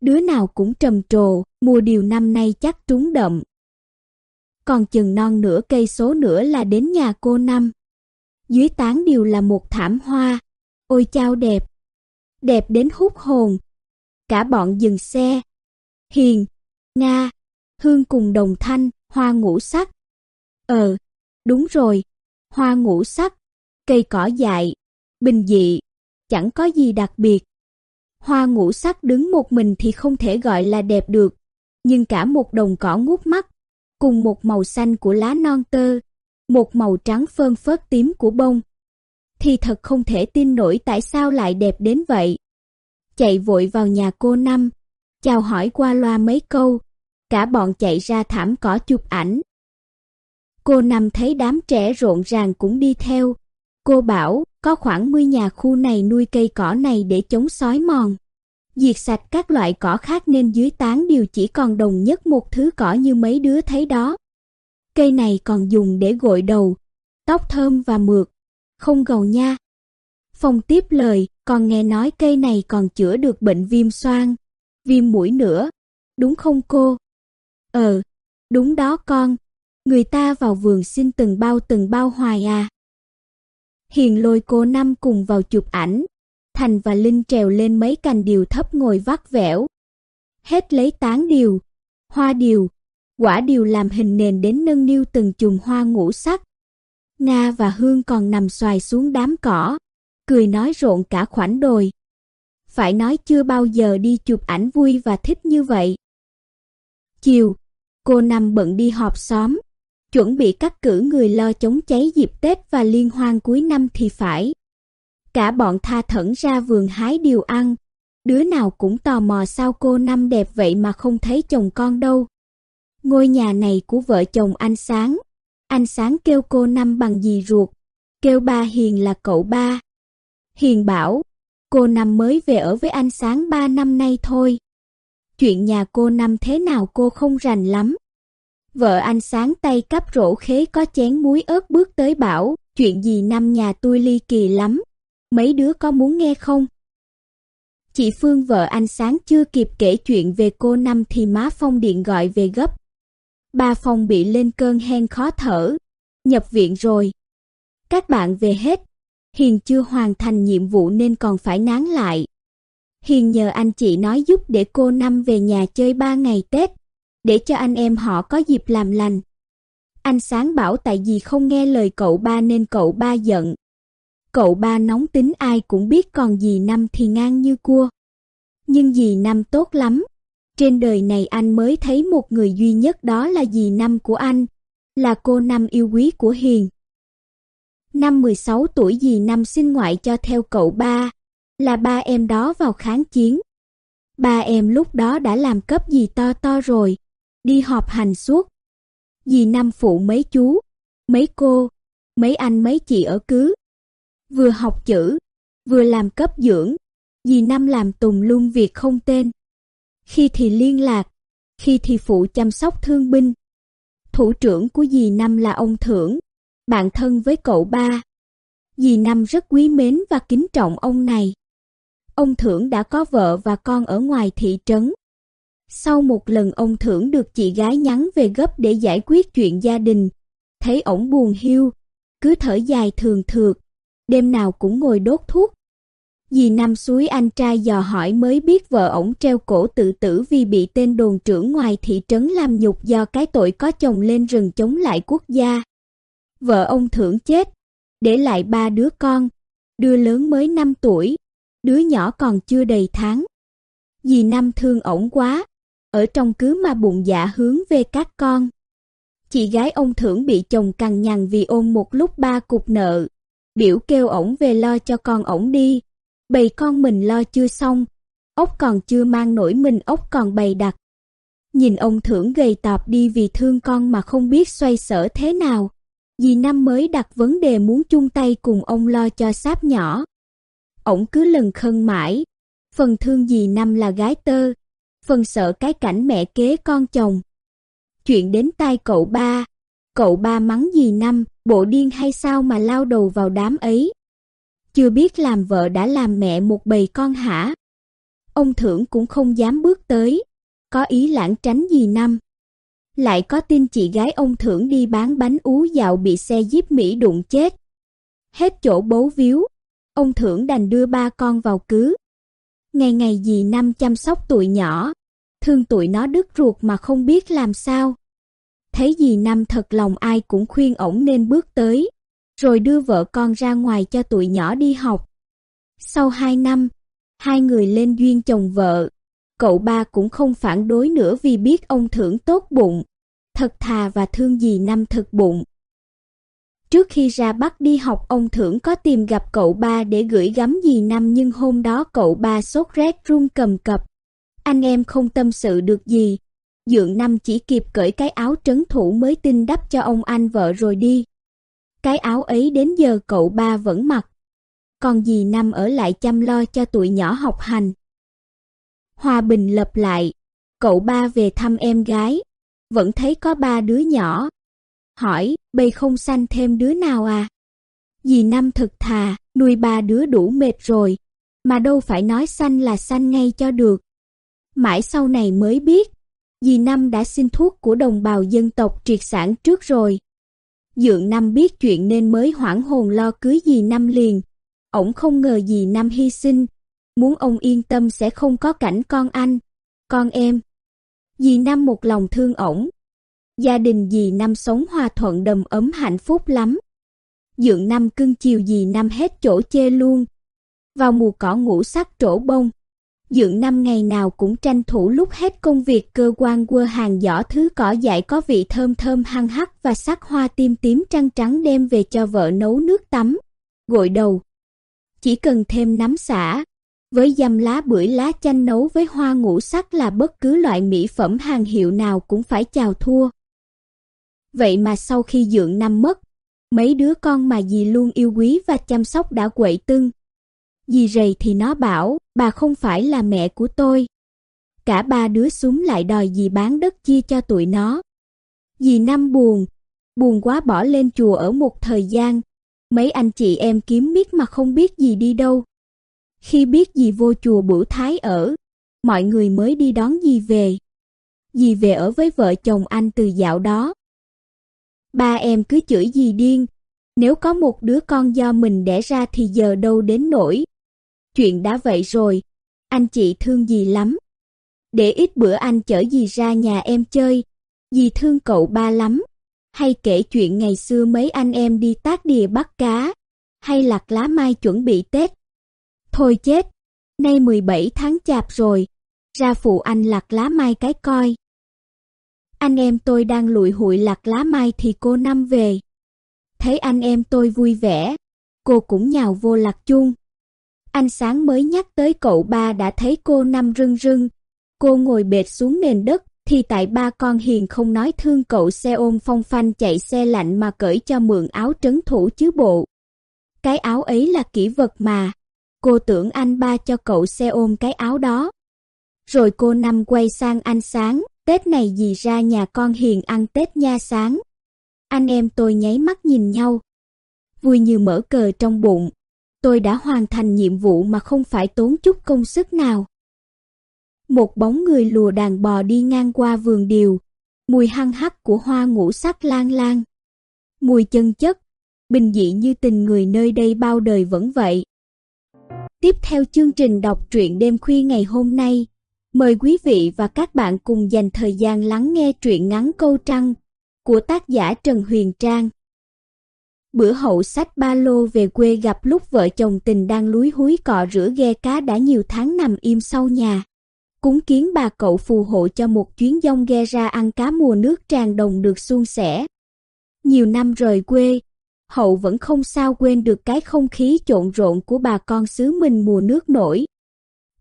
Đứa nào cũng trầm trồ, mùa điều năm nay chắc trúng đậm còn chừng non nửa cây số nữa là đến nhà cô Năm. Dưới tán điều là một thảm hoa, ôi chao đẹp, đẹp đến hút hồn. Cả bọn dừng xe. Hiền, Nga, Hương cùng đồng thanh, hoa ngũ sắc. Ờ, đúng rồi, hoa ngũ sắc, cây cỏ dại, bình dị, chẳng có gì đặc biệt. Hoa ngũ sắc đứng một mình thì không thể gọi là đẹp được, nhưng cả một đồng cỏ ngút mắt, cùng một màu xanh của lá non tơ, một màu trắng phơn phớt tím của bông. Thì thật không thể tin nổi tại sao lại đẹp đến vậy. Chạy vội vào nhà cô Năm, chào hỏi qua loa mấy câu, cả bọn chạy ra thảm cỏ chụp ảnh. Cô Năm thấy đám trẻ rộn ràng cũng đi theo. Cô bảo có khoảng 10 nhà khu này nuôi cây cỏ này để chống sói mòn. Diệt sạch các loại cỏ khác nên dưới tán đều chỉ còn đồng nhất một thứ cỏ như mấy đứa thấy đó. Cây này còn dùng để gội đầu, tóc thơm và mượt, không gầu nha. Phong tiếp lời, còn nghe nói cây này còn chữa được bệnh viêm xoang, viêm mũi nữa, đúng không cô? Ờ, đúng đó con, người ta vào vườn xin từng bao từng bao hoài à. Hiền lôi cô Năm cùng vào chụp ảnh, Thành và Linh trèo lên mấy cành điều thấp ngồi vắt vẻo. Hết lấy tán điều, hoa điều, quả điều làm hình nền đến nâng niu từng chùm hoa ngũ sắc. Nga và Hương còn nằm xoài xuống đám cỏ, cười nói rộn cả khoảnh đồi. Phải nói chưa bao giờ đi chụp ảnh vui và thích như vậy. Chiều, cô Năm bận đi họp xóm, chuẩn bị cắt cử người lo chống cháy dịp Tết và liên hoan cuối năm thì phải. Cả bọn tha thẩn ra vườn hái điều ăn, đứa nào cũng tò mò sao cô Năm đẹp vậy mà không thấy chồng con đâu. Ngôi nhà này của vợ chồng anh Sáng. Anh Sáng kêu cô Năm bằng dì ruột, kêu ba Hiền là cậu ba. Hiền bảo, cô Năm mới về ở với anh Sáng ba năm nay thôi. Chuyện nhà cô Năm thế nào cô không rành lắm. Vợ anh Sáng tay cắp rổ khế có chén muối ớt bước tới bảo, chuyện gì năm nhà tôi ly kỳ lắm. Mấy đứa có muốn nghe không? Chị Phương vợ anh Sáng chưa kịp kể chuyện về cô Năm thì má Phong điện gọi về gấp. Ba Phong bị lên cơn hen khó thở, nhập viện rồi. Các bạn về hết, Hiền chưa hoàn thành nhiệm vụ nên còn phải nán lại. Hiền nhờ anh chị nói giúp để cô Năm về nhà chơi ba ngày Tết, để cho anh em họ có dịp làm lành. Anh Sáng bảo tại vì không nghe lời cậu ba nên cậu ba giận. Cậu ba nóng tính ai cũng biết còn gì Năm thì ngang như cua. Nhưng dì Năm tốt lắm, trên đời này anh mới thấy một người duy nhất đó là dì Năm của anh, là cô Năm yêu quý của Hiền. Năm 16 tuổi dì Năm sinh ngoại cho theo cậu ba, là ba em đó vào kháng chiến. Ba em lúc đó đã làm cấp gì to to rồi, đi họp hành suốt. Dì Năm phụ mấy chú, mấy cô, mấy anh mấy chị ở cứ. Vừa học chữ, vừa làm cấp dưỡng, dì Năm làm tùng luôn việc không tên khi thì liên lạc, khi thì phụ chăm sóc thương binh. Thủ trưởng của dì Năm là ông Thưởng, bạn thân với cậu ba. Dì Năm rất quý mến và kính trọng ông này. Ông Thưởng đã có vợ và con ở ngoài thị trấn. Sau một lần ông Thưởng được chị gái nhắn về gấp để giải quyết chuyện gia đình, thấy ổng buồn hiu, cứ thở dài thường thượt, đêm nào cũng ngồi đốt thuốc, Dì năm suối anh trai dò hỏi mới biết vợ ổng treo cổ tự tử vì bị tên đồn trưởng ngoài thị trấn làm nhục do cái tội có chồng lên rừng chống lại quốc gia. Vợ ông thưởng chết, để lại ba đứa con, đứa lớn mới 5 tuổi, đứa nhỏ còn chưa đầy tháng. Dì năm thương ổng quá, ở trong cứ mà bụng dạ hướng về các con. Chị gái ông thưởng bị chồng cằn nhằn vì ôm một lúc ba cục nợ, biểu kêu ổng về lo cho con ổng đi bầy con mình lo chưa xong, ốc còn chưa mang nổi mình ốc còn bày đặt. Nhìn ông thưởng gầy tọp đi vì thương con mà không biết xoay sở thế nào. Dì Năm mới đặt vấn đề muốn chung tay cùng ông lo cho sáp nhỏ. Ổng cứ lần khân mãi, phần thương dì Năm là gái tơ, phần sợ cái cảnh mẹ kế con chồng. Chuyện đến tai cậu ba, cậu ba mắng gì Năm, bộ điên hay sao mà lao đầu vào đám ấy chưa biết làm vợ đã làm mẹ một bầy con hả? Ông thưởng cũng không dám bước tới, có ý lãng tránh gì năm. Lại có tin chị gái ông thưởng đi bán bánh ú dạo bị xe jeep Mỹ đụng chết. Hết chỗ bấu víu, ông thưởng đành đưa ba con vào cứ. Ngày ngày dì năm chăm sóc tụi nhỏ, thương tụi nó đứt ruột mà không biết làm sao. Thấy dì năm thật lòng ai cũng khuyên ổng nên bước tới, rồi đưa vợ con ra ngoài cho tụi nhỏ đi học. Sau hai năm, hai người lên duyên chồng vợ. Cậu ba cũng không phản đối nữa vì biết ông thưởng tốt bụng, thật thà và thương dì năm thật bụng. Trước khi ra Bắc đi học ông Thưởng có tìm gặp cậu ba để gửi gắm gì Năm nhưng hôm đó cậu ba sốt rét run cầm cập. Anh em không tâm sự được gì. Dượng Năm chỉ kịp cởi cái áo trấn thủ mới tin đắp cho ông anh vợ rồi đi. Cái áo ấy đến giờ cậu ba vẫn mặc. Còn dì Năm ở lại chăm lo cho tụi nhỏ học hành. Hòa bình lập lại. Cậu ba về thăm em gái. Vẫn thấy có ba đứa nhỏ, hỏi, bây không sanh thêm đứa nào à? Dì Năm thực thà, nuôi ba đứa đủ mệt rồi, mà đâu phải nói sanh là sanh ngay cho được. Mãi sau này mới biết, dì Năm đã xin thuốc của đồng bào dân tộc triệt sản trước rồi. Dượng Năm biết chuyện nên mới hoảng hồn lo cưới dì Năm liền. Ổng không ngờ dì Năm hy sinh, muốn ông yên tâm sẽ không có cảnh con anh, con em. Dì Năm một lòng thương ổng, Gia đình dì Năm sống hòa thuận đầm ấm hạnh phúc lắm. Dượng Năm cưng chiều dì Năm hết chỗ chê luôn. Vào mùa cỏ ngũ sắc trổ bông, Dượng Năm ngày nào cũng tranh thủ lúc hết công việc cơ quan quơ hàng giỏ thứ cỏ dại có vị thơm thơm hăng hắc và sắc hoa tim tím trăng trắng đem về cho vợ nấu nước tắm, gội đầu. Chỉ cần thêm nắm xả, với dăm lá bưởi lá chanh nấu với hoa ngũ sắc là bất cứ loại mỹ phẩm hàng hiệu nào cũng phải chào thua. Vậy mà sau khi dưỡng năm mất, mấy đứa con mà dì luôn yêu quý và chăm sóc đã quậy tưng. Dì rầy thì nó bảo, bà không phải là mẹ của tôi. Cả ba đứa súng lại đòi dì bán đất chia cho tụi nó. Dì năm buồn, buồn quá bỏ lên chùa ở một thời gian. Mấy anh chị em kiếm biết mà không biết gì đi đâu. Khi biết dì vô chùa Bửu Thái ở, mọi người mới đi đón dì về. Dì về ở với vợ chồng anh từ dạo đó. Ba em cứ chửi gì điên, nếu có một đứa con do mình đẻ ra thì giờ đâu đến nổi. Chuyện đã vậy rồi, anh chị thương gì lắm. Để ít bữa anh chở gì ra nhà em chơi, dì thương cậu ba lắm. Hay kể chuyện ngày xưa mấy anh em đi tác đìa bắt cá, hay lặt lá mai chuẩn bị Tết. Thôi chết, nay 17 tháng chạp rồi, ra phụ anh lặt lá mai cái coi. Anh em tôi đang lụi hụi lạc lá mai thì cô Năm về. Thấy anh em tôi vui vẻ, cô cũng nhào vô lạc chung. Anh sáng mới nhắc tới cậu ba đã thấy cô Năm rưng rưng. Cô ngồi bệt xuống nền đất, thì tại ba con hiền không nói thương cậu xe ôm phong phanh chạy xe lạnh mà cởi cho mượn áo trấn thủ chứ bộ. Cái áo ấy là kỷ vật mà. Cô tưởng anh ba cho cậu xe ôm cái áo đó. Rồi cô Năm quay sang anh Sáng, Tết này dì ra nhà con Hiền ăn Tết nha sáng. Anh em tôi nháy mắt nhìn nhau. Vui như mở cờ trong bụng. Tôi đã hoàn thành nhiệm vụ mà không phải tốn chút công sức nào. Một bóng người lùa đàn bò đi ngang qua vườn điều. Mùi hăng hắc của hoa ngũ sắc lan lan. Mùi chân chất, bình dị như tình người nơi đây bao đời vẫn vậy. Tiếp theo chương trình đọc truyện đêm khuya ngày hôm nay, Mời quý vị và các bạn cùng dành thời gian lắng nghe truyện ngắn câu trăng của tác giả Trần Huyền Trang. Bữa hậu sách ba lô về quê gặp lúc vợ chồng tình đang lúi húi cọ rửa ghe cá đã nhiều tháng nằm im sau nhà. Cúng kiến bà cậu phù hộ cho một chuyến dông ghe ra ăn cá mùa nước tràn đồng được suôn sẻ. Nhiều năm rời quê, hậu vẫn không sao quên được cái không khí trộn rộn của bà con xứ mình mùa nước nổi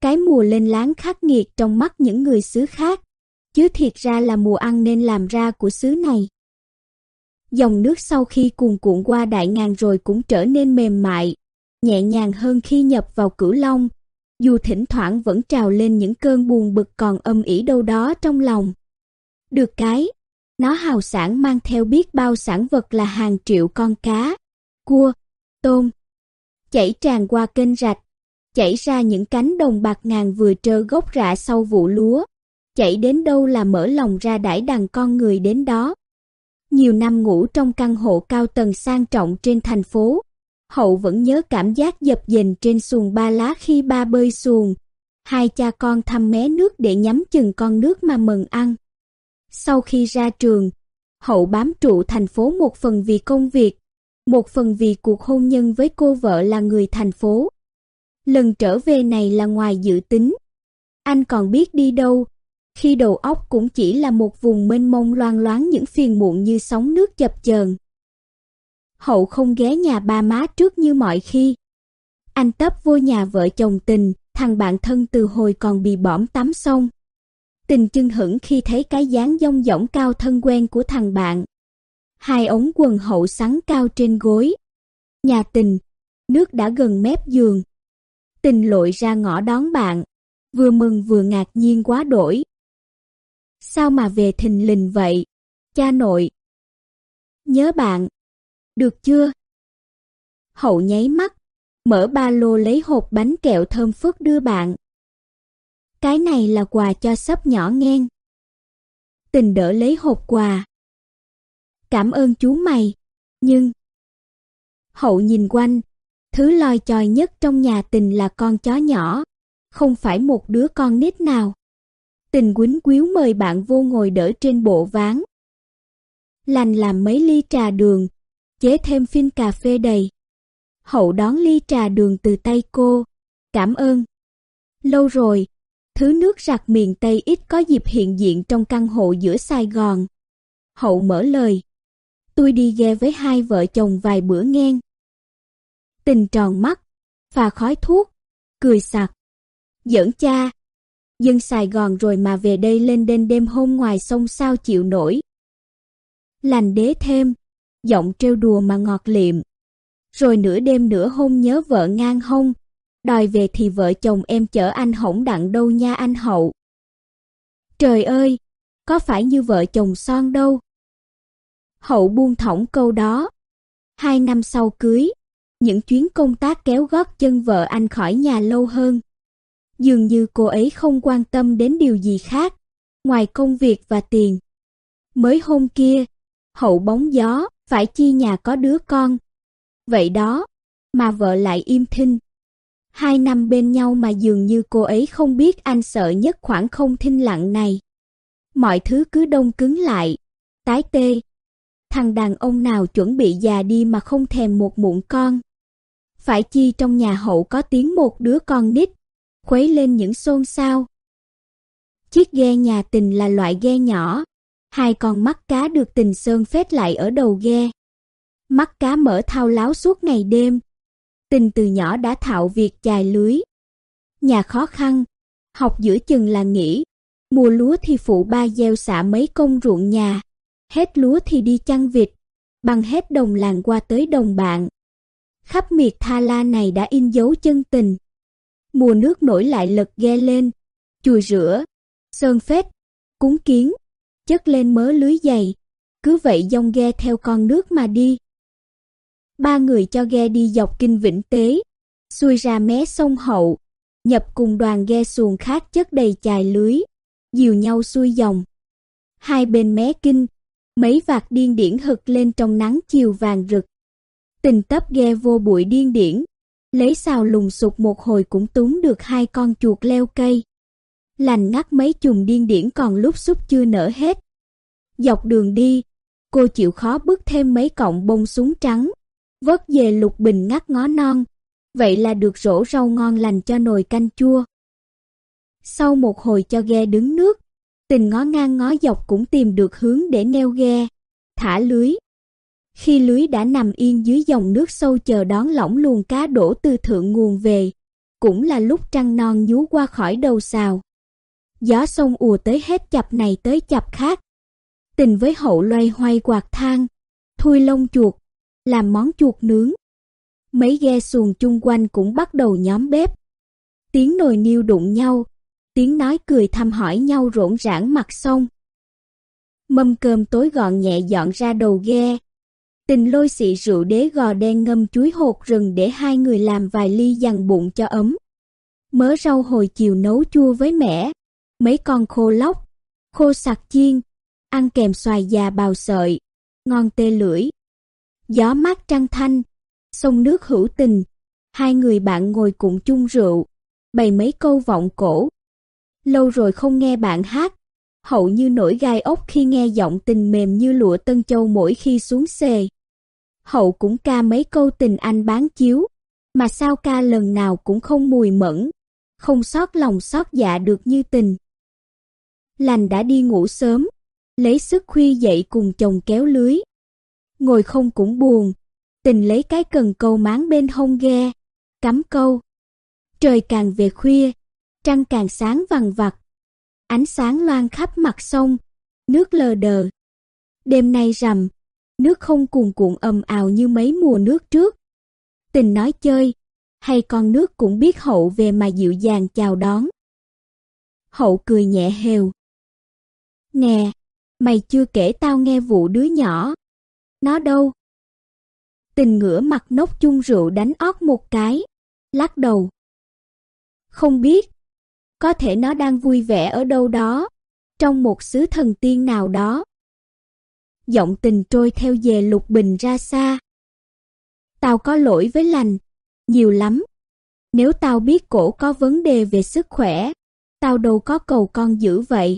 cái mùa lên láng khắc nghiệt trong mắt những người xứ khác, chứ thiệt ra là mùa ăn nên làm ra của xứ này. Dòng nước sau khi cuồn cuộn qua đại ngàn rồi cũng trở nên mềm mại, nhẹ nhàng hơn khi nhập vào cửu long, dù thỉnh thoảng vẫn trào lên những cơn buồn bực còn âm ỉ đâu đó trong lòng. Được cái, nó hào sản mang theo biết bao sản vật là hàng triệu con cá, cua, tôm, chảy tràn qua kênh rạch, chảy ra những cánh đồng bạc ngàn vừa trơ gốc rạ sau vụ lúa, chảy đến đâu là mở lòng ra đãi đằng con người đến đó. Nhiều năm ngủ trong căn hộ cao tầng sang trọng trên thành phố, Hậu vẫn nhớ cảm giác dập dềnh trên xuồng ba lá khi ba bơi xuồng. Hai cha con thăm mé nước để nhắm chừng con nước mà mừng ăn. Sau khi ra trường, Hậu bám trụ thành phố một phần vì công việc, một phần vì cuộc hôn nhân với cô vợ là người thành phố. Lần trở về này là ngoài dự tính. Anh còn biết đi đâu, khi đầu óc cũng chỉ là một vùng mênh mông loang loáng những phiền muộn như sóng nước chập chờn. Hậu không ghé nhà ba má trước như mọi khi. Anh tấp vô nhà vợ chồng tình, thằng bạn thân từ hồi còn bị bỏm tắm xong. Tình chưng hững khi thấy cái dáng dông dỏng cao thân quen của thằng bạn. Hai ống quần hậu sắn cao trên gối. Nhà tình, nước đã gần mép giường. Tình lội ra ngõ đón bạn, vừa mừng vừa ngạc nhiên quá đổi. Sao mà về thình lình vậy, cha nội? Nhớ bạn, được chưa? Hậu nháy mắt, mở ba lô lấy hộp bánh kẹo thơm phức đưa bạn. Cái này là quà cho sắp nhỏ ngang. Tình đỡ lấy hộp quà. Cảm ơn chú mày, nhưng... Hậu nhìn quanh, thứ loi choi nhất trong nhà tình là con chó nhỏ, không phải một đứa con nít nào. Tình quýnh quýu mời bạn vô ngồi đỡ trên bộ ván. Lành làm mấy ly trà đường, chế thêm phin cà phê đầy. Hậu đón ly trà đường từ tay cô. Cảm ơn. Lâu rồi, thứ nước giặt miền Tây ít có dịp hiện diện trong căn hộ giữa Sài Gòn. Hậu mở lời. Tôi đi ghe với hai vợ chồng vài bữa ngang. Tình tròn mắt, và khói thuốc, cười sặc. Giỡn cha, dân Sài Gòn rồi mà về đây lên đêm đêm hôm ngoài sông sao chịu nổi. Lành đế thêm, giọng trêu đùa mà ngọt liệm. Rồi nửa đêm nửa hôm nhớ vợ ngang hông, đòi về thì vợ chồng em chở anh hổng đặng đâu nha anh hậu. Trời ơi, có phải như vợ chồng son đâu. Hậu buông thõng câu đó. Hai năm sau cưới, những chuyến công tác kéo gót chân vợ anh khỏi nhà lâu hơn. Dường như cô ấy không quan tâm đến điều gì khác, ngoài công việc và tiền. Mới hôm kia, hậu bóng gió, phải chi nhà có đứa con. Vậy đó, mà vợ lại im thinh. Hai năm bên nhau mà dường như cô ấy không biết anh sợ nhất khoảng không thinh lặng này. Mọi thứ cứ đông cứng lại, tái tê. Thằng đàn ông nào chuẩn bị già đi mà không thèm một muộn con. Phải chi trong nhà hậu có tiếng một đứa con nít, khuấy lên những xôn xao. Chiếc ghe nhà tình là loại ghe nhỏ, hai con mắt cá được tình sơn phết lại ở đầu ghe. Mắt cá mở thao láo suốt ngày đêm. Tình từ nhỏ đã thạo việc chài lưới. Nhà khó khăn, học giữa chừng là nghỉ, mùa lúa thì phụ ba gieo xả mấy công ruộng nhà, hết lúa thì đi chăn vịt, bằng hết đồng làng qua tới đồng bạn. Khắp miệt Tha La này đã in dấu chân tình. Mùa nước nổi lại lật ghe lên, chùi rửa, sơn phết, cúng kiến, chất lên mớ lưới dày, cứ vậy dông ghe theo con nước mà đi. Ba người cho ghe đi dọc kinh Vĩnh Tế, xuôi ra mé sông Hậu, nhập cùng đoàn ghe xuồng khác chất đầy chài lưới, dìu nhau xuôi dòng. Hai bên mé kinh, mấy vạt điên điển hực lên trong nắng chiều vàng rực. Tình tấp ghe vô bụi điên điển, lấy xào lùng sụp một hồi cũng túm được hai con chuột leo cây. Lành ngắt mấy chùm điên điển còn lúc xúc chưa nở hết. Dọc đường đi, cô chịu khó bước thêm mấy cọng bông súng trắng, vớt về lục bình ngắt ngó non, vậy là được rổ rau ngon lành cho nồi canh chua. Sau một hồi cho ghe đứng nước, tình ngó ngang ngó dọc cũng tìm được hướng để neo ghe, thả lưới. Khi lưới đã nằm yên dưới dòng nước sâu chờ đón lỏng luồng cá đổ từ thượng nguồn về, cũng là lúc trăng non nhú qua khỏi đầu xào. Gió sông ùa tới hết chập này tới chập khác. Tình với hậu loay hoay quạt thang, thui lông chuột, làm món chuột nướng. Mấy ghe xuồng chung quanh cũng bắt đầu nhóm bếp. Tiếng nồi niêu đụng nhau, tiếng nói cười thăm hỏi nhau rộn rãng mặt sông. Mâm cơm tối gọn nhẹ dọn ra đầu ghe. Tình lôi xị rượu đế gò đen ngâm chuối hột rừng để hai người làm vài ly dằn bụng cho ấm. Mớ rau hồi chiều nấu chua với mẻ, mấy con khô lóc, khô sặc chiên, ăn kèm xoài già bào sợi, ngon tê lưỡi. Gió mát trăng thanh, sông nước hữu tình, hai người bạn ngồi cùng chung rượu, bày mấy câu vọng cổ. Lâu rồi không nghe bạn hát, hậu như nổi gai ốc khi nghe giọng tình mềm như lụa Tân Châu mỗi khi xuống xề. Hậu cũng ca mấy câu tình anh bán chiếu, mà sao ca lần nào cũng không mùi mẫn, không sót lòng sót dạ được như tình. Lành đã đi ngủ sớm, lấy sức khuya dậy cùng chồng kéo lưới. Ngồi không cũng buồn, Tình lấy cái cần câu máng bên hông ghe, cắm câu. Trời càng về khuya, trăng càng sáng vằn vặt. Ánh sáng loan khắp mặt sông, nước lờ đờ. Đêm nay rằm, nước không cuồn cuộn ầm ào như mấy mùa nước trước. Tình nói chơi, hay con nước cũng biết hậu về mà dịu dàng chào đón. Hậu cười nhẹ hều. Nè, mày chưa kể tao nghe vụ đứa nhỏ. Nó đâu? Tình ngửa mặt nốc chung rượu đánh ót một cái, lắc đầu. Không biết, có thể nó đang vui vẻ ở đâu đó, trong một xứ thần tiên nào đó. Giọng tình trôi theo về lục bình ra xa. Tao có lỗi với lành, nhiều lắm. Nếu tao biết cổ có vấn đề về sức khỏe, tao đâu có cầu con giữ vậy.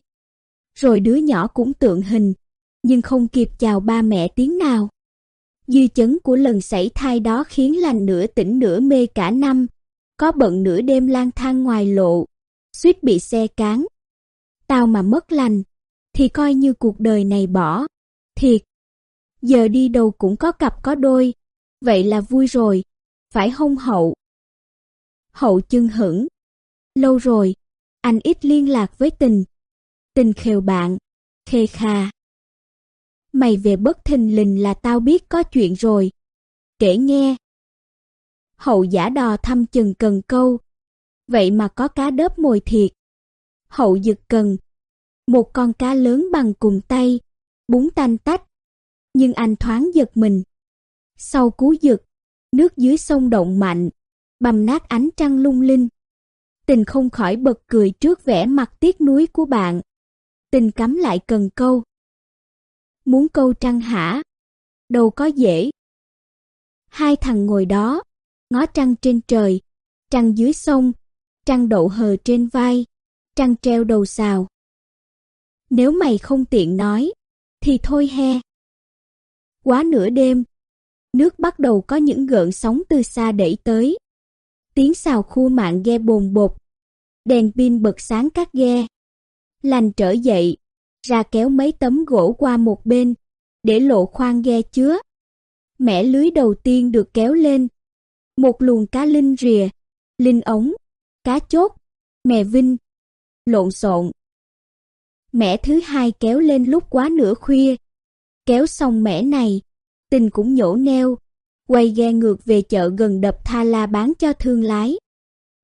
Rồi đứa nhỏ cũng tượng hình, nhưng không kịp chào ba mẹ tiếng nào. Dư chấn của lần xảy thai đó khiến lành nửa tỉnh nửa mê cả năm, có bận nửa đêm lang thang ngoài lộ, suýt bị xe cán. Tao mà mất lành, thì coi như cuộc đời này bỏ, thiệt. Giờ đi đâu cũng có cặp có đôi, vậy là vui rồi, phải hông hậu? Hậu chưng hững. Lâu rồi, anh ít liên lạc với tình. Tình khều bạn, khê kha. Mày về bất thình lình là tao biết có chuyện rồi. Kể nghe. Hậu giả đò thăm chừng cần câu. Vậy mà có cá đớp mồi thiệt. Hậu giật cần. Một con cá lớn bằng cùng tay, bún tanh tách. Nhưng anh thoáng giật mình. Sau cú giật, nước dưới sông động mạnh, bầm nát ánh trăng lung linh. Tình không khỏi bật cười trước vẻ mặt tiếc nuối của bạn. Tình cắm lại cần câu. Muốn câu trăng hả? Đâu có dễ. Hai thằng ngồi đó, ngó trăng trên trời, trăng dưới sông, trăng đậu hờ trên vai, trăng treo đầu xào. Nếu mày không tiện nói, thì thôi he. Quá nửa đêm, nước bắt đầu có những gợn sóng từ xa đẩy tới. Tiếng xào khu mạng ghe bồn bột, đèn pin bật sáng các ghe. Lành trở dậy, ra kéo mấy tấm gỗ qua một bên, để lộ khoang ghe chứa. Mẻ lưới đầu tiên được kéo lên. Một luồng cá linh rìa, linh ống, cá chốt, mè vinh, lộn xộn. Mẻ thứ hai kéo lên lúc quá nửa khuya. Kéo xong mẻ này, tình cũng nhổ neo, quay ghe ngược về chợ gần đập Tha La bán cho thương lái.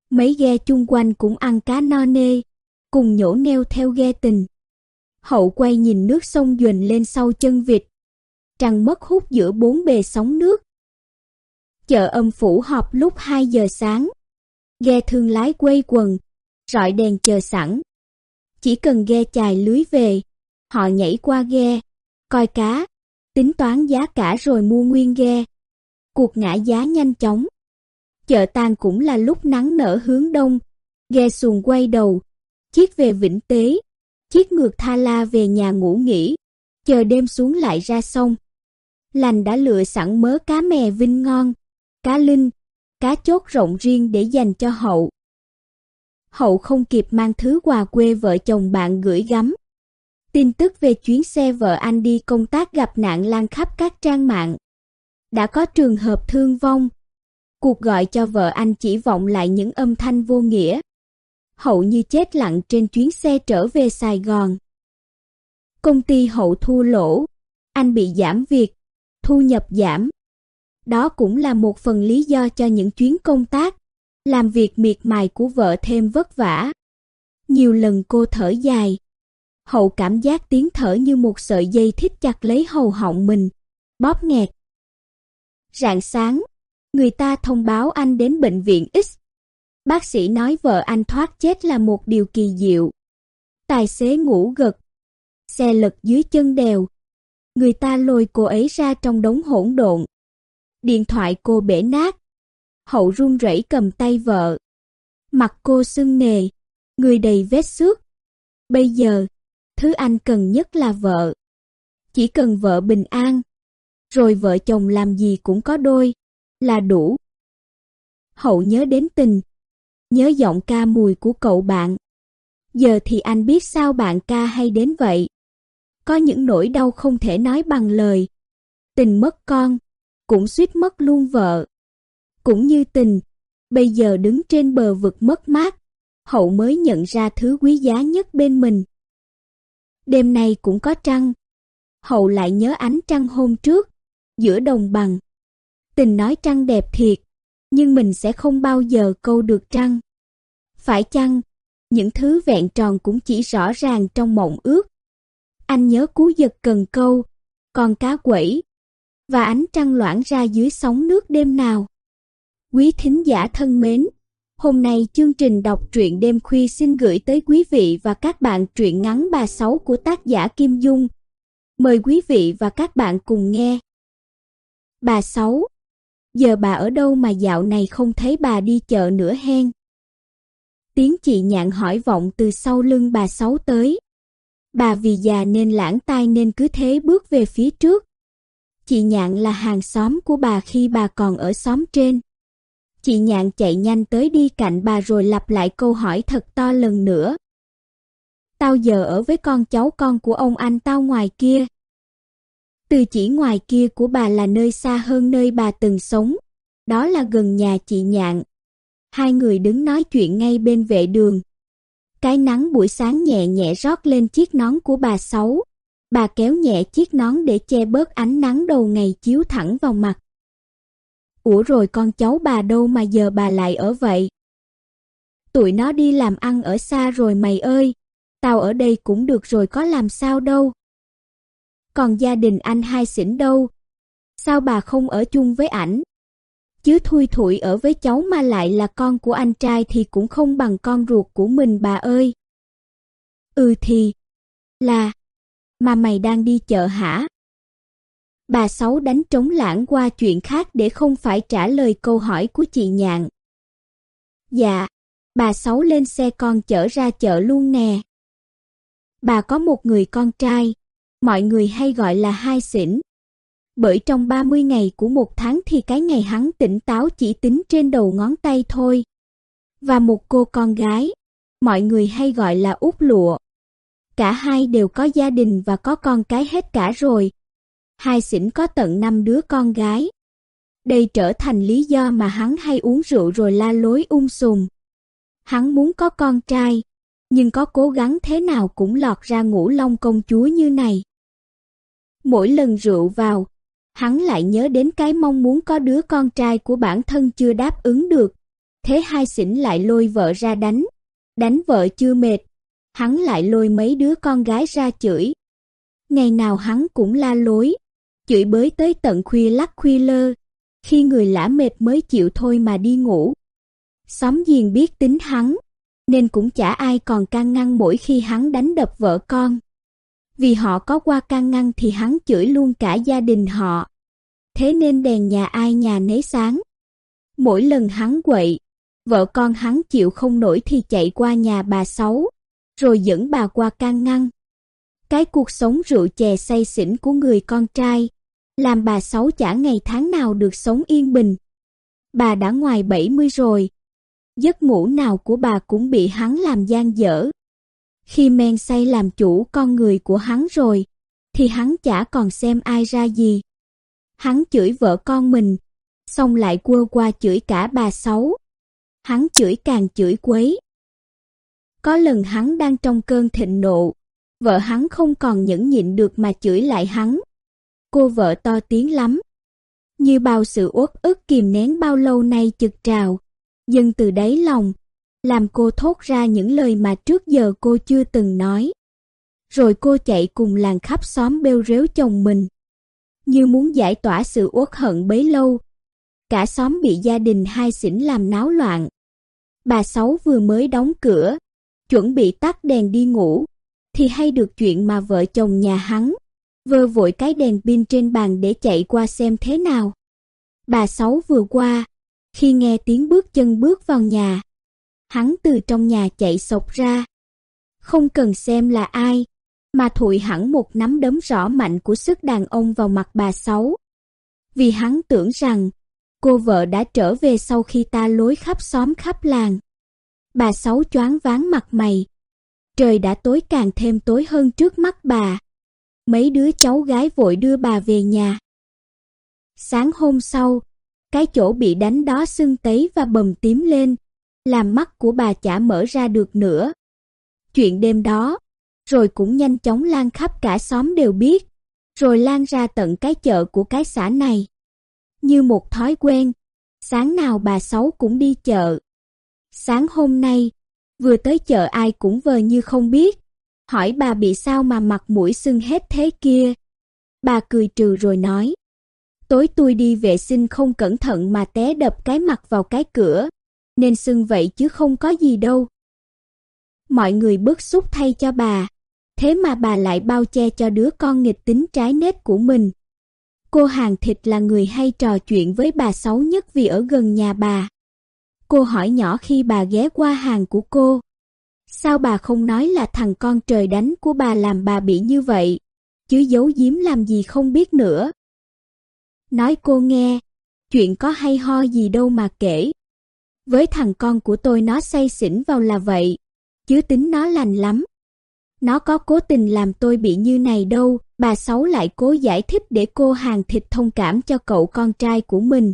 Mấy ghe chung quanh cũng ăn cá no nê, cùng nhổ neo theo ghe tình. Hậu quay nhìn nước sông dùnh lên sau chân vịt. Trăng mất hút giữa bốn bề sóng nước. Chợ âm phủ họp lúc 2 giờ sáng. Ghe thương lái quay quần, rọi đèn chờ sẵn. Chỉ cần ghe chài lưới về, họ nhảy qua ghe, coi cá, tính toán giá cả rồi mua nguyên ghe. Cuộc ngã giá nhanh chóng. Chợ tan cũng là lúc nắng nở hướng đông, ghe xuồng quay đầu, chiếc về Vĩnh Tế, chiếc ngược Tha La về nhà ngủ nghỉ, chờ đêm xuống lại ra sông. Lành đã lựa sẵn mớ cá mè vinh ngon, cá linh, cá chốt rộng riêng để dành cho hậu. Hậu không kịp mang thứ quà quê vợ chồng bạn gửi gắm. Tin tức về chuyến xe vợ anh đi công tác gặp nạn lan khắp các trang mạng. Đã có trường hợp thương vong. Cuộc gọi cho vợ anh chỉ vọng lại những âm thanh vô nghĩa. Hậu như chết lặng trên chuyến xe trở về Sài Gòn. Công ty hậu thua lỗ, anh bị giảm việc, thu nhập giảm. Đó cũng là một phần lý do cho những chuyến công tác, làm việc miệt mài của vợ thêm vất vả. Nhiều lần cô thở dài, Hậu cảm giác tiếng thở như một sợi dây thít chặt lấy hầu họng mình, bóp nghẹt. Rạng sáng, người ta thông báo anh đến bệnh viện X. Bác sĩ nói vợ anh thoát chết là một điều kỳ diệu. Tài xế ngủ gật, xe lật dưới chân đèo. Người ta lôi cô ấy ra trong đống hỗn độn. Điện thoại cô bể nát. Hậu run rẩy cầm tay vợ. Mặt cô sưng nề, người đầy vết xước. Bây giờ, thứ anh cần nhất là vợ. Chỉ cần vợ bình an, rồi vợ chồng làm gì cũng có đôi, là đủ. Hậu nhớ đến tình, nhớ giọng ca mùi của cậu bạn. Giờ thì anh biết sao bạn ca hay đến vậy. Có những nỗi đau không thể nói bằng lời. Tình mất con, cũng suýt mất luôn vợ. Cũng như tình, bây giờ đứng trên bờ vực mất mát, hậu mới nhận ra thứ quý giá nhất bên mình. Đêm nay cũng có trăng, hậu lại nhớ ánh trăng hôm trước, giữa đồng bằng. Tình nói trăng đẹp thiệt, nhưng mình sẽ không bao giờ câu được trăng. Phải chăng, những thứ vẹn tròn cũng chỉ rõ ràng trong mộng ước. Anh nhớ cú giật cần câu, con cá quẩy, và ánh trăng loãng ra dưới sóng nước đêm nào. Quý thính giả thân mến, hôm nay chương trình đọc truyện đêm khuya xin gửi tới quý vị và các bạn truyện ngắn bà sáu của tác giả Kim Dung. Mời quý vị và các bạn cùng nghe. Bà Sáu Giờ bà ở đâu mà dạo này không thấy bà đi chợ nữa hen? Tiếng chị nhạn hỏi vọng từ sau lưng bà Sáu tới. Bà vì già nên lãng tai nên cứ thế bước về phía trước. Chị nhạn là hàng xóm của bà khi bà còn ở xóm trên. Chị nhạn chạy nhanh tới đi cạnh bà rồi lặp lại câu hỏi thật to lần nữa. Tao giờ ở với con cháu con của ông anh tao ngoài kia. Từ chỉ ngoài kia của bà là nơi xa hơn nơi bà từng sống, đó là gần nhà chị Nhạn. Hai người đứng nói chuyện ngay bên vệ đường. Cái nắng buổi sáng nhẹ nhẹ rót lên chiếc nón của bà Sáu. Bà kéo nhẹ chiếc nón để che bớt ánh nắng đầu ngày chiếu thẳng vào mặt. Ủa rồi con cháu bà đâu mà giờ bà lại ở vậy? Tụi nó đi làm ăn ở xa rồi mày ơi, tao ở đây cũng được rồi có làm sao đâu còn gia đình anh hai xỉn đâu. Sao bà không ở chung với ảnh? Chứ thui thủi ở với cháu mà lại là con của anh trai thì cũng không bằng con ruột của mình bà ơi. Ừ thì, là, mà mày đang đi chợ hả? Bà Sáu đánh trống lãng qua chuyện khác để không phải trả lời câu hỏi của chị Nhạn. Dạ, bà Sáu lên xe con chở ra chợ luôn nè. Bà có một người con trai, mọi người hay gọi là hai xỉn. Bởi trong 30 ngày của một tháng thì cái ngày hắn tỉnh táo chỉ tính trên đầu ngón tay thôi. Và một cô con gái, mọi người hay gọi là út lụa. Cả hai đều có gia đình và có con cái hết cả rồi. Hai xỉn có tận năm đứa con gái. Đây trở thành lý do mà hắn hay uống rượu rồi la lối ung sùm. Hắn muốn có con trai, nhưng có cố gắng thế nào cũng lọt ra ngũ long công chúa như này. Mỗi lần rượu vào, hắn lại nhớ đến cái mong muốn có đứa con trai của bản thân chưa đáp ứng được. Thế hai xỉn lại lôi vợ ra đánh. Đánh vợ chưa mệt, hắn lại lôi mấy đứa con gái ra chửi. Ngày nào hắn cũng la lối, chửi bới tới tận khuya lắc khuya lơ, khi người lã mệt mới chịu thôi mà đi ngủ. Xóm giềng biết tính hắn, nên cũng chả ai còn can ngăn mỗi khi hắn đánh đập vợ con. Vì họ có qua can ngăn thì hắn chửi luôn cả gia đình họ. Thế nên đèn nhà ai nhà nấy sáng. Mỗi lần hắn quậy, vợ con hắn chịu không nổi thì chạy qua nhà bà Sáu, rồi dẫn bà qua can ngăn. Cái cuộc sống rượu chè say xỉn của người con trai, làm bà Sáu chả ngày tháng nào được sống yên bình. Bà đã ngoài 70 rồi, giấc ngủ nào của bà cũng bị hắn làm gian dở. Khi men say làm chủ con người của hắn rồi, thì hắn chả còn xem ai ra gì. Hắn chửi vợ con mình, xong lại quơ qua chửi cả bà sáu. Hắn chửi càng chửi quấy. Có lần hắn đang trong cơn thịnh nộ, vợ hắn không còn nhẫn nhịn được mà chửi lại hắn. Cô vợ to tiếng lắm. Như bao sự uất ức kìm nén bao lâu nay chực trào, dâng từ đáy lòng, làm cô thốt ra những lời mà trước giờ cô chưa từng nói. Rồi cô chạy cùng làng khắp xóm bêu rếu chồng mình, như muốn giải tỏa sự uất hận bấy lâu. Cả xóm bị gia đình hai xỉn làm náo loạn. Bà Sáu vừa mới đóng cửa, chuẩn bị tắt đèn đi ngủ, thì hay được chuyện mà vợ chồng nhà hắn vơ vội cái đèn pin trên bàn để chạy qua xem thế nào. Bà Sáu vừa qua, khi nghe tiếng bước chân bước vào nhà, hắn từ trong nhà chạy sộc ra. Không cần xem là ai, mà thụi hẳn một nắm đấm rõ mạnh của sức đàn ông vào mặt bà Sáu. Vì hắn tưởng rằng, cô vợ đã trở về sau khi ta lối khắp xóm khắp làng. Bà Sáu choáng váng mặt mày. Trời đã tối càng thêm tối hơn trước mắt bà. Mấy đứa cháu gái vội đưa bà về nhà. Sáng hôm sau, cái chỗ bị đánh đó sưng tấy và bầm tím lên, làm mắt của bà chả mở ra được nữa. Chuyện đêm đó, rồi cũng nhanh chóng lan khắp cả xóm đều biết, rồi lan ra tận cái chợ của cái xã này. Như một thói quen, sáng nào bà Sáu cũng đi chợ. Sáng hôm nay, vừa tới chợ ai cũng vờ như không biết, hỏi bà bị sao mà mặt mũi sưng hết thế kia. Bà cười trừ rồi nói, tối tôi đi vệ sinh không cẩn thận mà té đập cái mặt vào cái cửa, nên sưng vậy chứ không có gì đâu. Mọi người bức xúc thay cho bà, thế mà bà lại bao che cho đứa con nghịch tính trái nết của mình. Cô hàng thịt là người hay trò chuyện với bà xấu nhất vì ở gần nhà bà. Cô hỏi nhỏ khi bà ghé qua hàng của cô. Sao bà không nói là thằng con trời đánh của bà làm bà bị như vậy, chứ giấu giếm làm gì không biết nữa. Nói cô nghe, chuyện có hay ho gì đâu mà kể. Với thằng con của tôi nó say xỉn vào là vậy, chứ tính nó lành lắm. Nó có cố tình làm tôi bị như này đâu, bà Sáu lại cố giải thích để cô hàng thịt thông cảm cho cậu con trai của mình.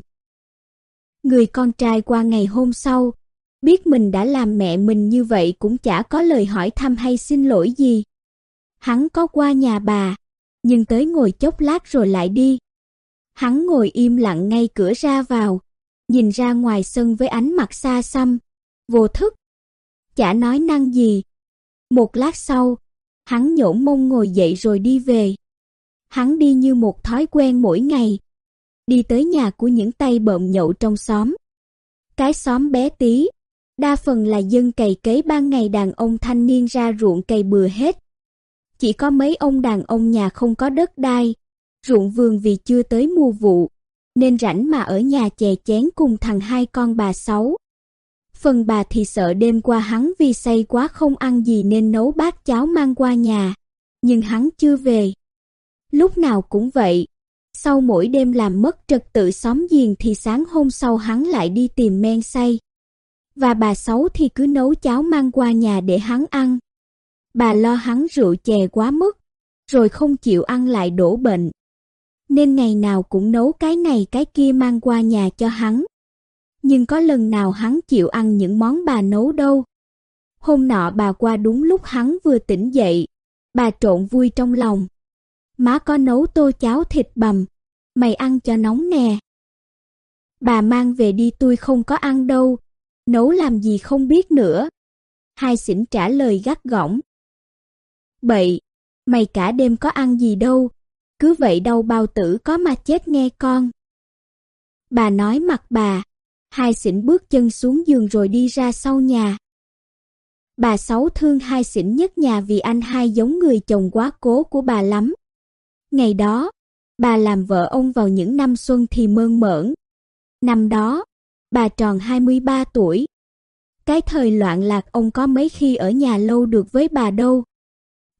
Người con trai qua ngày hôm sau, biết mình đã làm mẹ mình như vậy cũng chả có lời hỏi thăm hay xin lỗi gì. Hắn có qua nhà bà, nhưng tới ngồi chốc lát rồi lại đi. Hắn ngồi im lặng ngay cửa ra vào, nhìn ra ngoài sân với ánh mặt xa xăm, vô thức. Chả nói năng gì. Một lát sau, hắn nhổn mông ngồi dậy rồi đi về. Hắn đi như một thói quen mỗi ngày, đi tới nhà của những tay bợm nhậu trong xóm. Cái xóm bé tí, đa phần là dân cày cấy ban ngày đàn ông thanh niên ra ruộng cày bừa hết. Chỉ có mấy ông đàn ông nhà không có đất đai, ruộng vườn vì chưa tới mùa vụ, nên rảnh mà ở nhà chè chén cùng thằng hai con bà Sáu. Phần bà thì sợ đêm qua hắn vì say quá không ăn gì nên nấu bát cháo mang qua nhà, nhưng hắn chưa về. Lúc nào cũng vậy, sau mỗi đêm làm mất trật tự xóm giềng thì sáng hôm sau hắn lại đi tìm men say. Và bà Sáu thì cứ nấu cháo mang qua nhà để hắn ăn. Bà lo hắn rượu chè quá mức, rồi không chịu ăn lại đổ bệnh nên ngày nào cũng nấu cái này cái kia mang qua nhà cho hắn. Nhưng có lần nào hắn chịu ăn những món bà nấu đâu. Hôm nọ bà qua đúng lúc hắn vừa tỉnh dậy, bà trộn vui trong lòng. Má có nấu tô cháo thịt bằm, mày ăn cho nóng nè. Bà mang về đi tôi không có ăn đâu, nấu làm gì không biết nữa. Hai xỉn trả lời gắt gỏng. Bậy, mày cả đêm có ăn gì đâu, cứ vậy đâu bao tử có mà chết nghe con. Bà nói mặt bà, hai xỉn bước chân xuống giường rồi đi ra sau nhà. Bà Sáu thương hai xỉn nhất nhà vì anh hai giống người chồng quá cố của bà lắm. Ngày đó, bà làm vợ ông vào những năm xuân thì mơn mởn. Năm đó, bà tròn 23 tuổi. Cái thời loạn lạc ông có mấy khi ở nhà lâu được với bà đâu.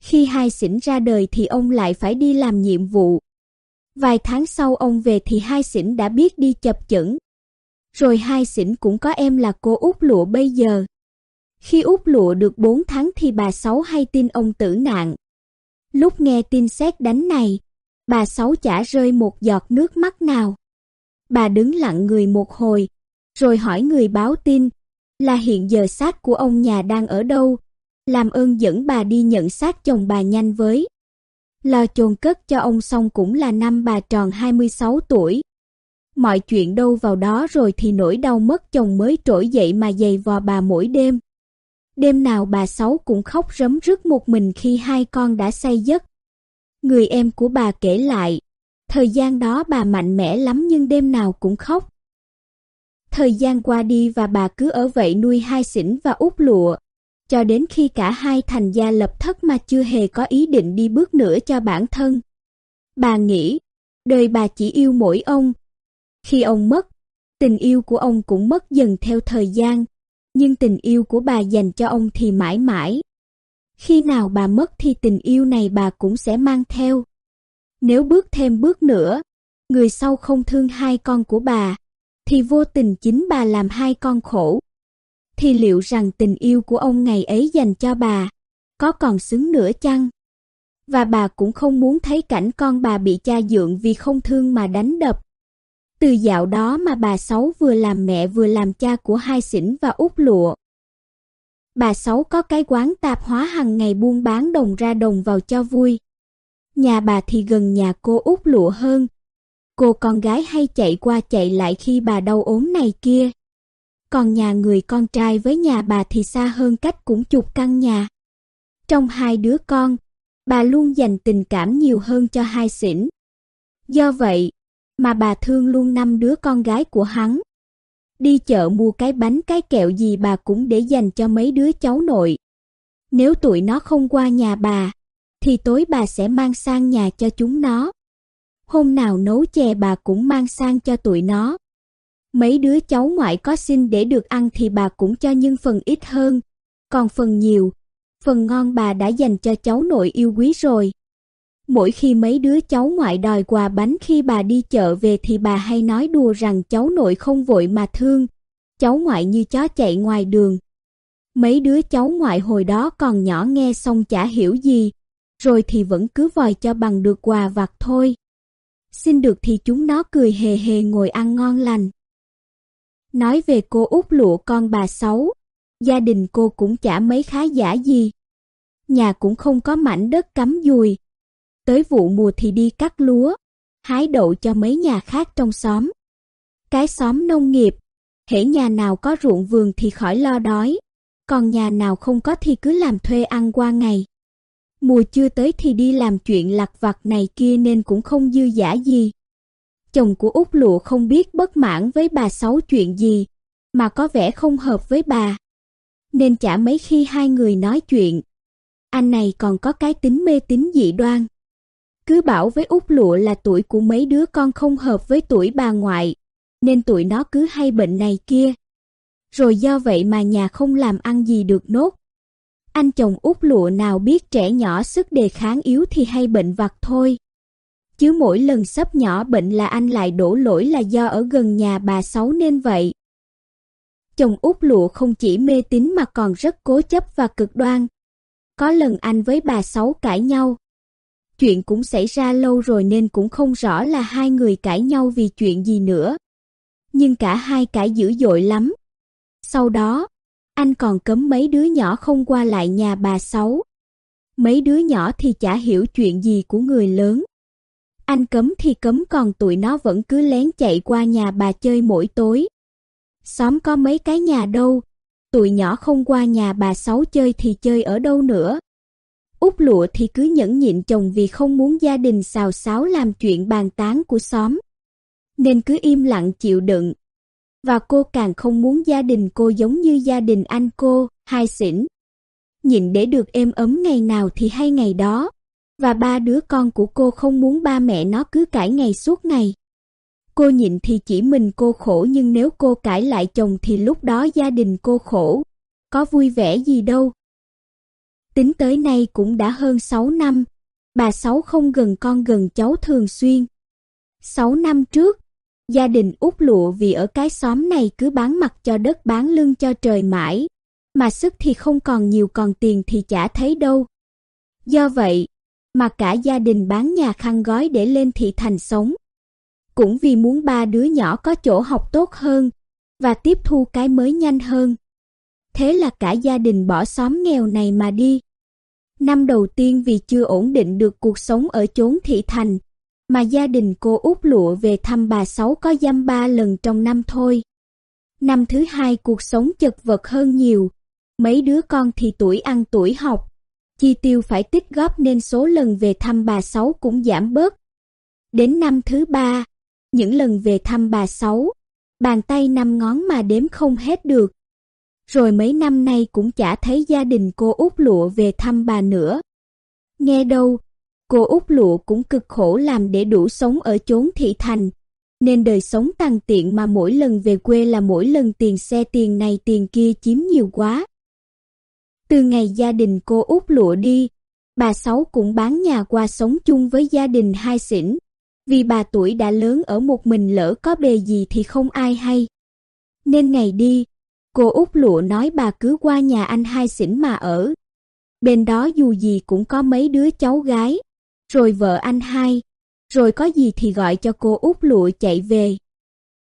Khi hai xỉn ra đời thì ông lại phải đi làm nhiệm vụ. Vài tháng sau ông về thì hai xỉn đã biết đi chập chững. Rồi hai xỉn cũng có em là cô út lụa bây giờ. Khi út lụa được 4 tháng thì bà Sáu hay tin ông tử nạn. Lúc nghe tin xét đánh này, bà Sáu chả rơi một giọt nước mắt nào. Bà đứng lặng người một hồi, rồi hỏi người báo tin là hiện giờ xác của ông nhà đang ở đâu, làm ơn dẫn bà đi nhận xác chồng bà nhanh với. Lo chôn cất cho ông xong cũng là năm bà tròn 26 tuổi. Mọi chuyện đâu vào đó rồi thì nỗi đau mất chồng mới trỗi dậy mà dày vò bà mỗi đêm. Đêm nào bà Sáu cũng khóc rấm rứt một mình khi hai con đã say giấc. Người em của bà kể lại, thời gian đó bà mạnh mẽ lắm nhưng đêm nào cũng khóc. Thời gian qua đi và bà cứ ở vậy nuôi hai xỉn và út lụa cho đến khi cả hai thành gia lập thất mà chưa hề có ý định đi bước nữa cho bản thân. Bà nghĩ, đời bà chỉ yêu mỗi ông. Khi ông mất, tình yêu của ông cũng mất dần theo thời gian, nhưng tình yêu của bà dành cho ông thì mãi mãi. Khi nào bà mất thì tình yêu này bà cũng sẽ mang theo. Nếu bước thêm bước nữa, người sau không thương hai con của bà, thì vô tình chính bà làm hai con khổ thì liệu rằng tình yêu của ông ngày ấy dành cho bà có còn xứng nữa chăng? Và bà cũng không muốn thấy cảnh con bà bị cha dượng vì không thương mà đánh đập, từ dạo đó mà bà Sáu vừa làm mẹ vừa làm cha của hai xỉn và út lụa. Bà Sáu có cái quán tạp hóa hàng ngày buôn bán đồng ra đồng vào cho vui. Nhà bà thì gần nhà cô út lụa hơn. Cô con gái hay chạy qua chạy lại khi bà đau ốm này kia. Còn nhà người con trai với nhà bà thì xa hơn cách cũng chục căn nhà. Trong hai đứa con, bà luôn dành tình cảm nhiều hơn cho hai xỉn. Do vậy, mà bà thương luôn năm đứa con gái của hắn. Đi chợ mua cái bánh cái kẹo gì bà cũng để dành cho mấy đứa cháu nội. Nếu tụi nó không qua nhà bà, thì tối bà sẽ mang sang nhà cho chúng nó. Hôm nào nấu chè bà cũng mang sang cho tụi nó. Mấy đứa cháu ngoại có xin để được ăn thì bà cũng cho nhưng phần ít hơn, còn phần nhiều, phần ngon bà đã dành cho cháu nội yêu quý rồi. Mỗi khi mấy đứa cháu ngoại đòi quà bánh khi bà đi chợ về thì bà hay nói đùa rằng cháu nội không vội mà thương, cháu ngoại như chó chạy ngoài đường. Mấy đứa cháu ngoại hồi đó còn nhỏ nghe xong chả hiểu gì, rồi thì vẫn cứ vòi cho bằng được quà vặt thôi. Xin được thì chúng nó cười hề hề ngồi ăn ngon lành. Nói về cô út lụa con bà Sáu, gia đình cô cũng chả mấy khá giả gì. Nhà cũng không có mảnh đất cắm dùi. Tới vụ mùa thì đi cắt lúa, hái đậu cho mấy nhà khác trong xóm. Cái xóm nông nghiệp, hễ nhà nào có ruộng vườn thì khỏi lo đói, còn nhà nào không có thì cứ làm thuê ăn qua ngày. Mùa chưa tới thì đi làm chuyện lặt vặt này kia nên cũng không dư giả gì. Chồng của Út Lụa không biết bất mãn với bà Sáu chuyện gì, mà có vẻ không hợp với bà. Nên chả mấy khi hai người nói chuyện. Anh này còn có cái tính mê tín dị đoan. Cứ bảo với Út Lụa là tuổi của mấy đứa con không hợp với tuổi bà ngoại, nên tụi nó cứ hay bệnh này kia. Rồi do vậy mà nhà không làm ăn gì được nốt. Anh chồng út lụa nào biết trẻ nhỏ sức đề kháng yếu thì hay bệnh vặt thôi. Chứ mỗi lần sắp nhỏ bệnh là anh lại đổ lỗi là do ở gần nhà bà Sáu nên vậy. Chồng út lụa không chỉ mê tín mà còn rất cố chấp và cực đoan. Có lần anh với bà Sáu cãi nhau. Chuyện cũng xảy ra lâu rồi nên cũng không rõ là hai người cãi nhau vì chuyện gì nữa. Nhưng cả hai cãi dữ dội lắm. Sau đó, anh còn cấm mấy đứa nhỏ không qua lại nhà bà Sáu. Mấy đứa nhỏ thì chả hiểu chuyện gì của người lớn. Anh cấm thì cấm còn tụi nó vẫn cứ lén chạy qua nhà bà chơi mỗi tối. Xóm có mấy cái nhà đâu, tụi nhỏ không qua nhà bà Sáu chơi thì chơi ở đâu nữa. Út lụa thì cứ nhẫn nhịn chồng vì không muốn gia đình xào xáo làm chuyện bàn tán của xóm. Nên cứ im lặng chịu đựng, và cô càng không muốn gia đình cô giống như gia đình anh cô, hai xỉn. Nhịn để được êm ấm ngày nào thì hay ngày đó, và ba đứa con của cô không muốn ba mẹ nó cứ cãi ngày suốt ngày. Cô nhịn thì chỉ mình cô khổ nhưng nếu cô cãi lại chồng thì lúc đó gia đình cô khổ, có vui vẻ gì đâu. Tính tới nay cũng đã hơn 6 năm, bà Sáu không gần con gần cháu thường xuyên. 6 năm trước, Gia đình út lụa vì ở cái xóm này cứ bán mặt cho đất bán lưng cho trời mãi, mà sức thì không còn nhiều còn tiền thì chả thấy đâu. Do vậy, mà cả gia đình bán nhà khăn gói để lên thị thành sống. Cũng vì muốn ba đứa nhỏ có chỗ học tốt hơn và tiếp thu cái mới nhanh hơn. Thế là cả gia đình bỏ xóm nghèo này mà đi. Năm đầu tiên vì chưa ổn định được cuộc sống ở chốn thị thành, mà gia đình cô út lụa về thăm bà Sáu có dăm ba lần trong năm thôi. Năm thứ hai cuộc sống chật vật hơn nhiều, mấy đứa con thì tuổi ăn tuổi học, chi tiêu phải tích góp nên số lần về thăm bà Sáu cũng giảm bớt. Đến năm thứ ba, những lần về thăm bà Sáu, bàn tay năm ngón mà đếm không hết được. Rồi mấy năm nay cũng chả thấy gia đình cô út lụa về thăm bà nữa. Nghe đâu, Cô út lụa cũng cực khổ làm để đủ sống ở chốn thị thành, nên đời sống tăng tiện mà mỗi lần về quê là mỗi lần tiền xe tiền này tiền kia chiếm nhiều quá. Từ ngày gia đình cô út lụa đi, bà Sáu cũng bán nhà qua sống chung với gia đình hai xỉn, vì bà tuổi đã lớn ở một mình lỡ có bề gì thì không ai hay. Nên ngày đi, cô út lụa nói bà cứ qua nhà anh hai xỉn mà ở. Bên đó dù gì cũng có mấy đứa cháu gái, rồi vợ anh hai, rồi có gì thì gọi cho cô út lụa chạy về.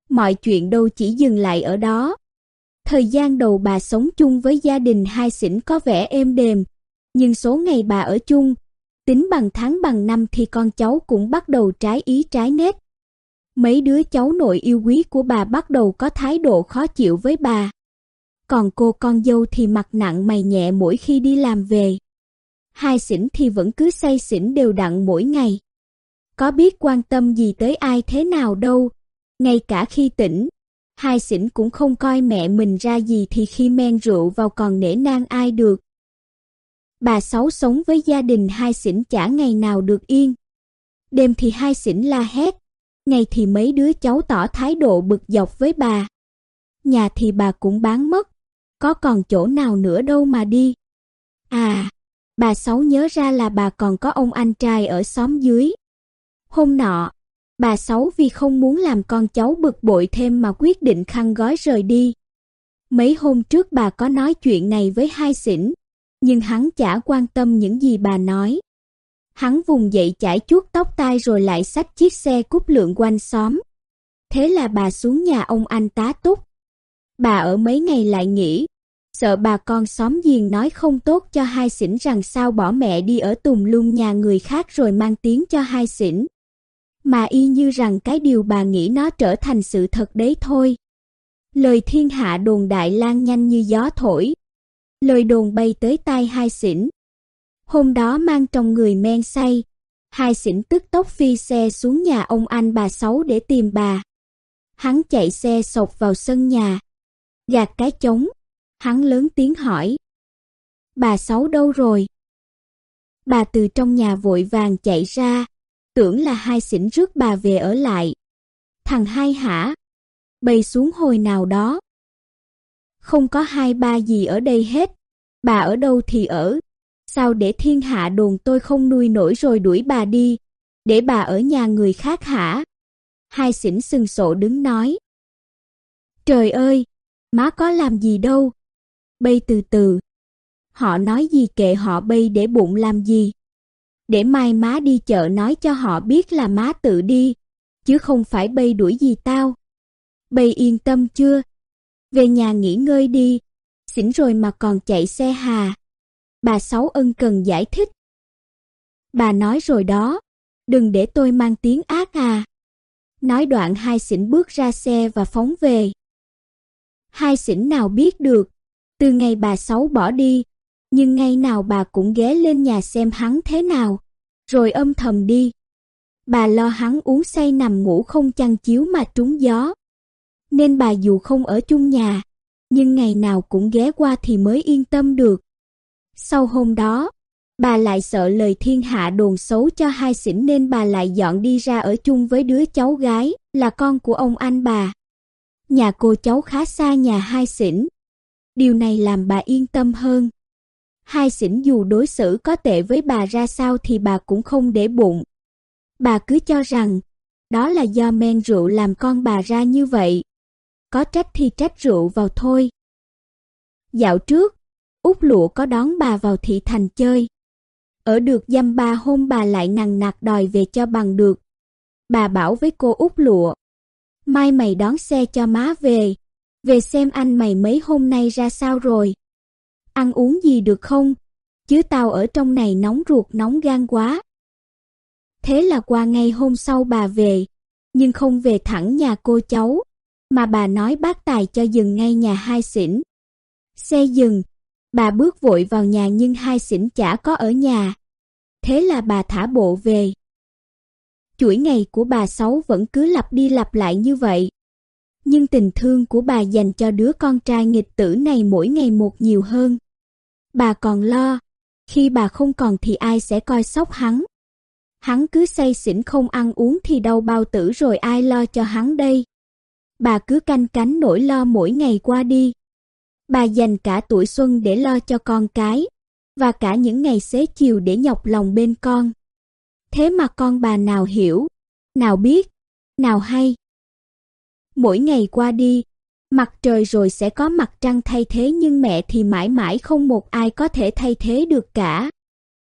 Mọi chuyện đâu chỉ dừng lại ở đó. Thời gian đầu bà sống chung với gia đình hai xỉn có vẻ êm đềm, nhưng số ngày bà ở chung, tính bằng tháng bằng năm thì con cháu cũng bắt đầu trái ý trái nết. Mấy đứa cháu nội yêu quý của bà bắt đầu có thái độ khó chịu với bà. Còn cô con dâu thì mặt nặng mày nhẹ mỗi khi đi làm về. Hai xỉn thì vẫn cứ say xỉn đều đặn mỗi ngày. Có biết quan tâm gì tới ai thế nào đâu, ngay cả khi tỉnh, hai xỉn cũng không coi mẹ mình ra gì thì khi men rượu vào còn nể nang ai được. Bà Sáu sống với gia đình hai xỉn chả ngày nào được yên. Đêm thì hai xỉn la hét, ngày thì mấy đứa cháu tỏ thái độ bực dọc với bà. Nhà thì bà cũng bán mất, có còn chỗ nào nữa đâu mà đi. À, bà Sáu nhớ ra là bà còn có ông anh trai ở xóm dưới. Hôm nọ, bà Sáu vì không muốn làm con cháu bực bội thêm mà quyết định khăn gói rời đi. Mấy hôm trước bà có nói chuyện này với hai xỉn, nhưng hắn chả quan tâm những gì bà nói. Hắn vùng dậy chải chuốt tóc tai rồi lại xách chiếc xe cúp lượng quanh xóm. Thế là bà xuống nhà ông anh tá túc. Bà ở mấy ngày lại nghỉ, sợ bà con xóm giềng nói không tốt cho hai xỉn rằng sao bỏ mẹ đi ở tùng lung nhà người khác rồi mang tiếng cho hai xỉn. Mà y như rằng cái điều bà nghĩ nó trở thành sự thật đấy thôi. Lời thiên hạ đồn đại lan nhanh như gió thổi. Lời đồn bay tới tai hai xỉn. Hôm đó mang trong người men say, hai xỉn tức tốc phi xe xuống nhà ông anh bà Sáu để tìm bà. Hắn chạy xe sộc vào sân nhà, gạt cái trống, hắn lớn tiếng hỏi. Bà Sáu đâu rồi? Bà từ trong nhà vội vàng chạy ra, tưởng là hai xỉn rước bà về ở lại. Thằng hai hả? Bay xuống hồi nào đó. Không có hai ba gì ở đây hết, bà ở đâu thì ở, sao để thiên hạ đồn tôi không nuôi nổi rồi đuổi bà đi, để bà ở nhà người khác hả? Hai xỉn sừng sộ đứng nói. Trời ơi, má có làm gì đâu. bay từ từ. Họ nói gì kệ họ bay để bụng làm gì. Để mai má đi chợ nói cho họ biết là má tự đi, chứ không phải bay đuổi gì tao. bay yên tâm chưa? Về nhà nghỉ ngơi đi, xỉn rồi mà còn chạy xe hà. Bà Sáu ân cần giải thích. Bà nói rồi đó, đừng để tôi mang tiếng ác à. Nói đoạn hai xỉn bước ra xe và phóng về. Hai xỉn nào biết được, từ ngày bà Sáu bỏ đi, nhưng ngày nào bà cũng ghé lên nhà xem hắn thế nào, rồi âm thầm đi. Bà lo hắn uống say nằm ngủ không chăn chiếu mà trúng gió. Nên bà dù không ở chung nhà, nhưng ngày nào cũng ghé qua thì mới yên tâm được. Sau hôm đó, bà lại sợ lời thiên hạ đồn xấu cho hai xỉn nên bà lại dọn đi ra ở chung với đứa cháu gái, là con của ông anh bà. Nhà cô cháu khá xa nhà hai xỉn. Điều này làm bà yên tâm hơn. Hai xỉn dù đối xử có tệ với bà ra sao thì bà cũng không để bụng. Bà cứ cho rằng, đó là do men rượu làm con bà ra như vậy. Có trách thì trách rượu vào thôi. Dạo trước, Út lụa có đón bà vào thị thành chơi. Ở được dăm ba hôm bà lại nằng nặc đòi về cho bằng được. Bà bảo với cô Út lụa, mai mày đón xe cho má về, về xem anh mày mấy hôm nay ra sao rồi. Ăn uống gì được không? Chứ tao ở trong này nóng ruột nóng gan quá. Thế là qua ngày hôm sau bà về, nhưng không về thẳng nhà cô cháu, mà bà nói bác tài cho dừng ngay nhà hai xỉn. Xe dừng, bà bước vội vào nhà nhưng hai xỉn chả có ở nhà. Thế là bà thả bộ về. Chuỗi ngày của bà Sáu vẫn cứ lặp đi lặp lại như vậy. Nhưng tình thương của bà dành cho đứa con trai nghịch tử này mỗi ngày một nhiều hơn. Bà còn lo, khi bà không còn thì ai sẽ coi sóc hắn. Hắn cứ say xỉn không ăn uống thì đau bao tử rồi ai lo cho hắn đây. Bà cứ canh cánh nỗi lo mỗi ngày qua đi. Bà dành cả tuổi xuân để lo cho con cái, và cả những ngày xế chiều để nhọc lòng bên con. Thế mà con bà nào hiểu, nào biết, nào hay. Mỗi ngày qua đi, mặt trời rồi sẽ có mặt trăng thay thế nhưng mẹ thì mãi mãi không một ai có thể thay thế được cả.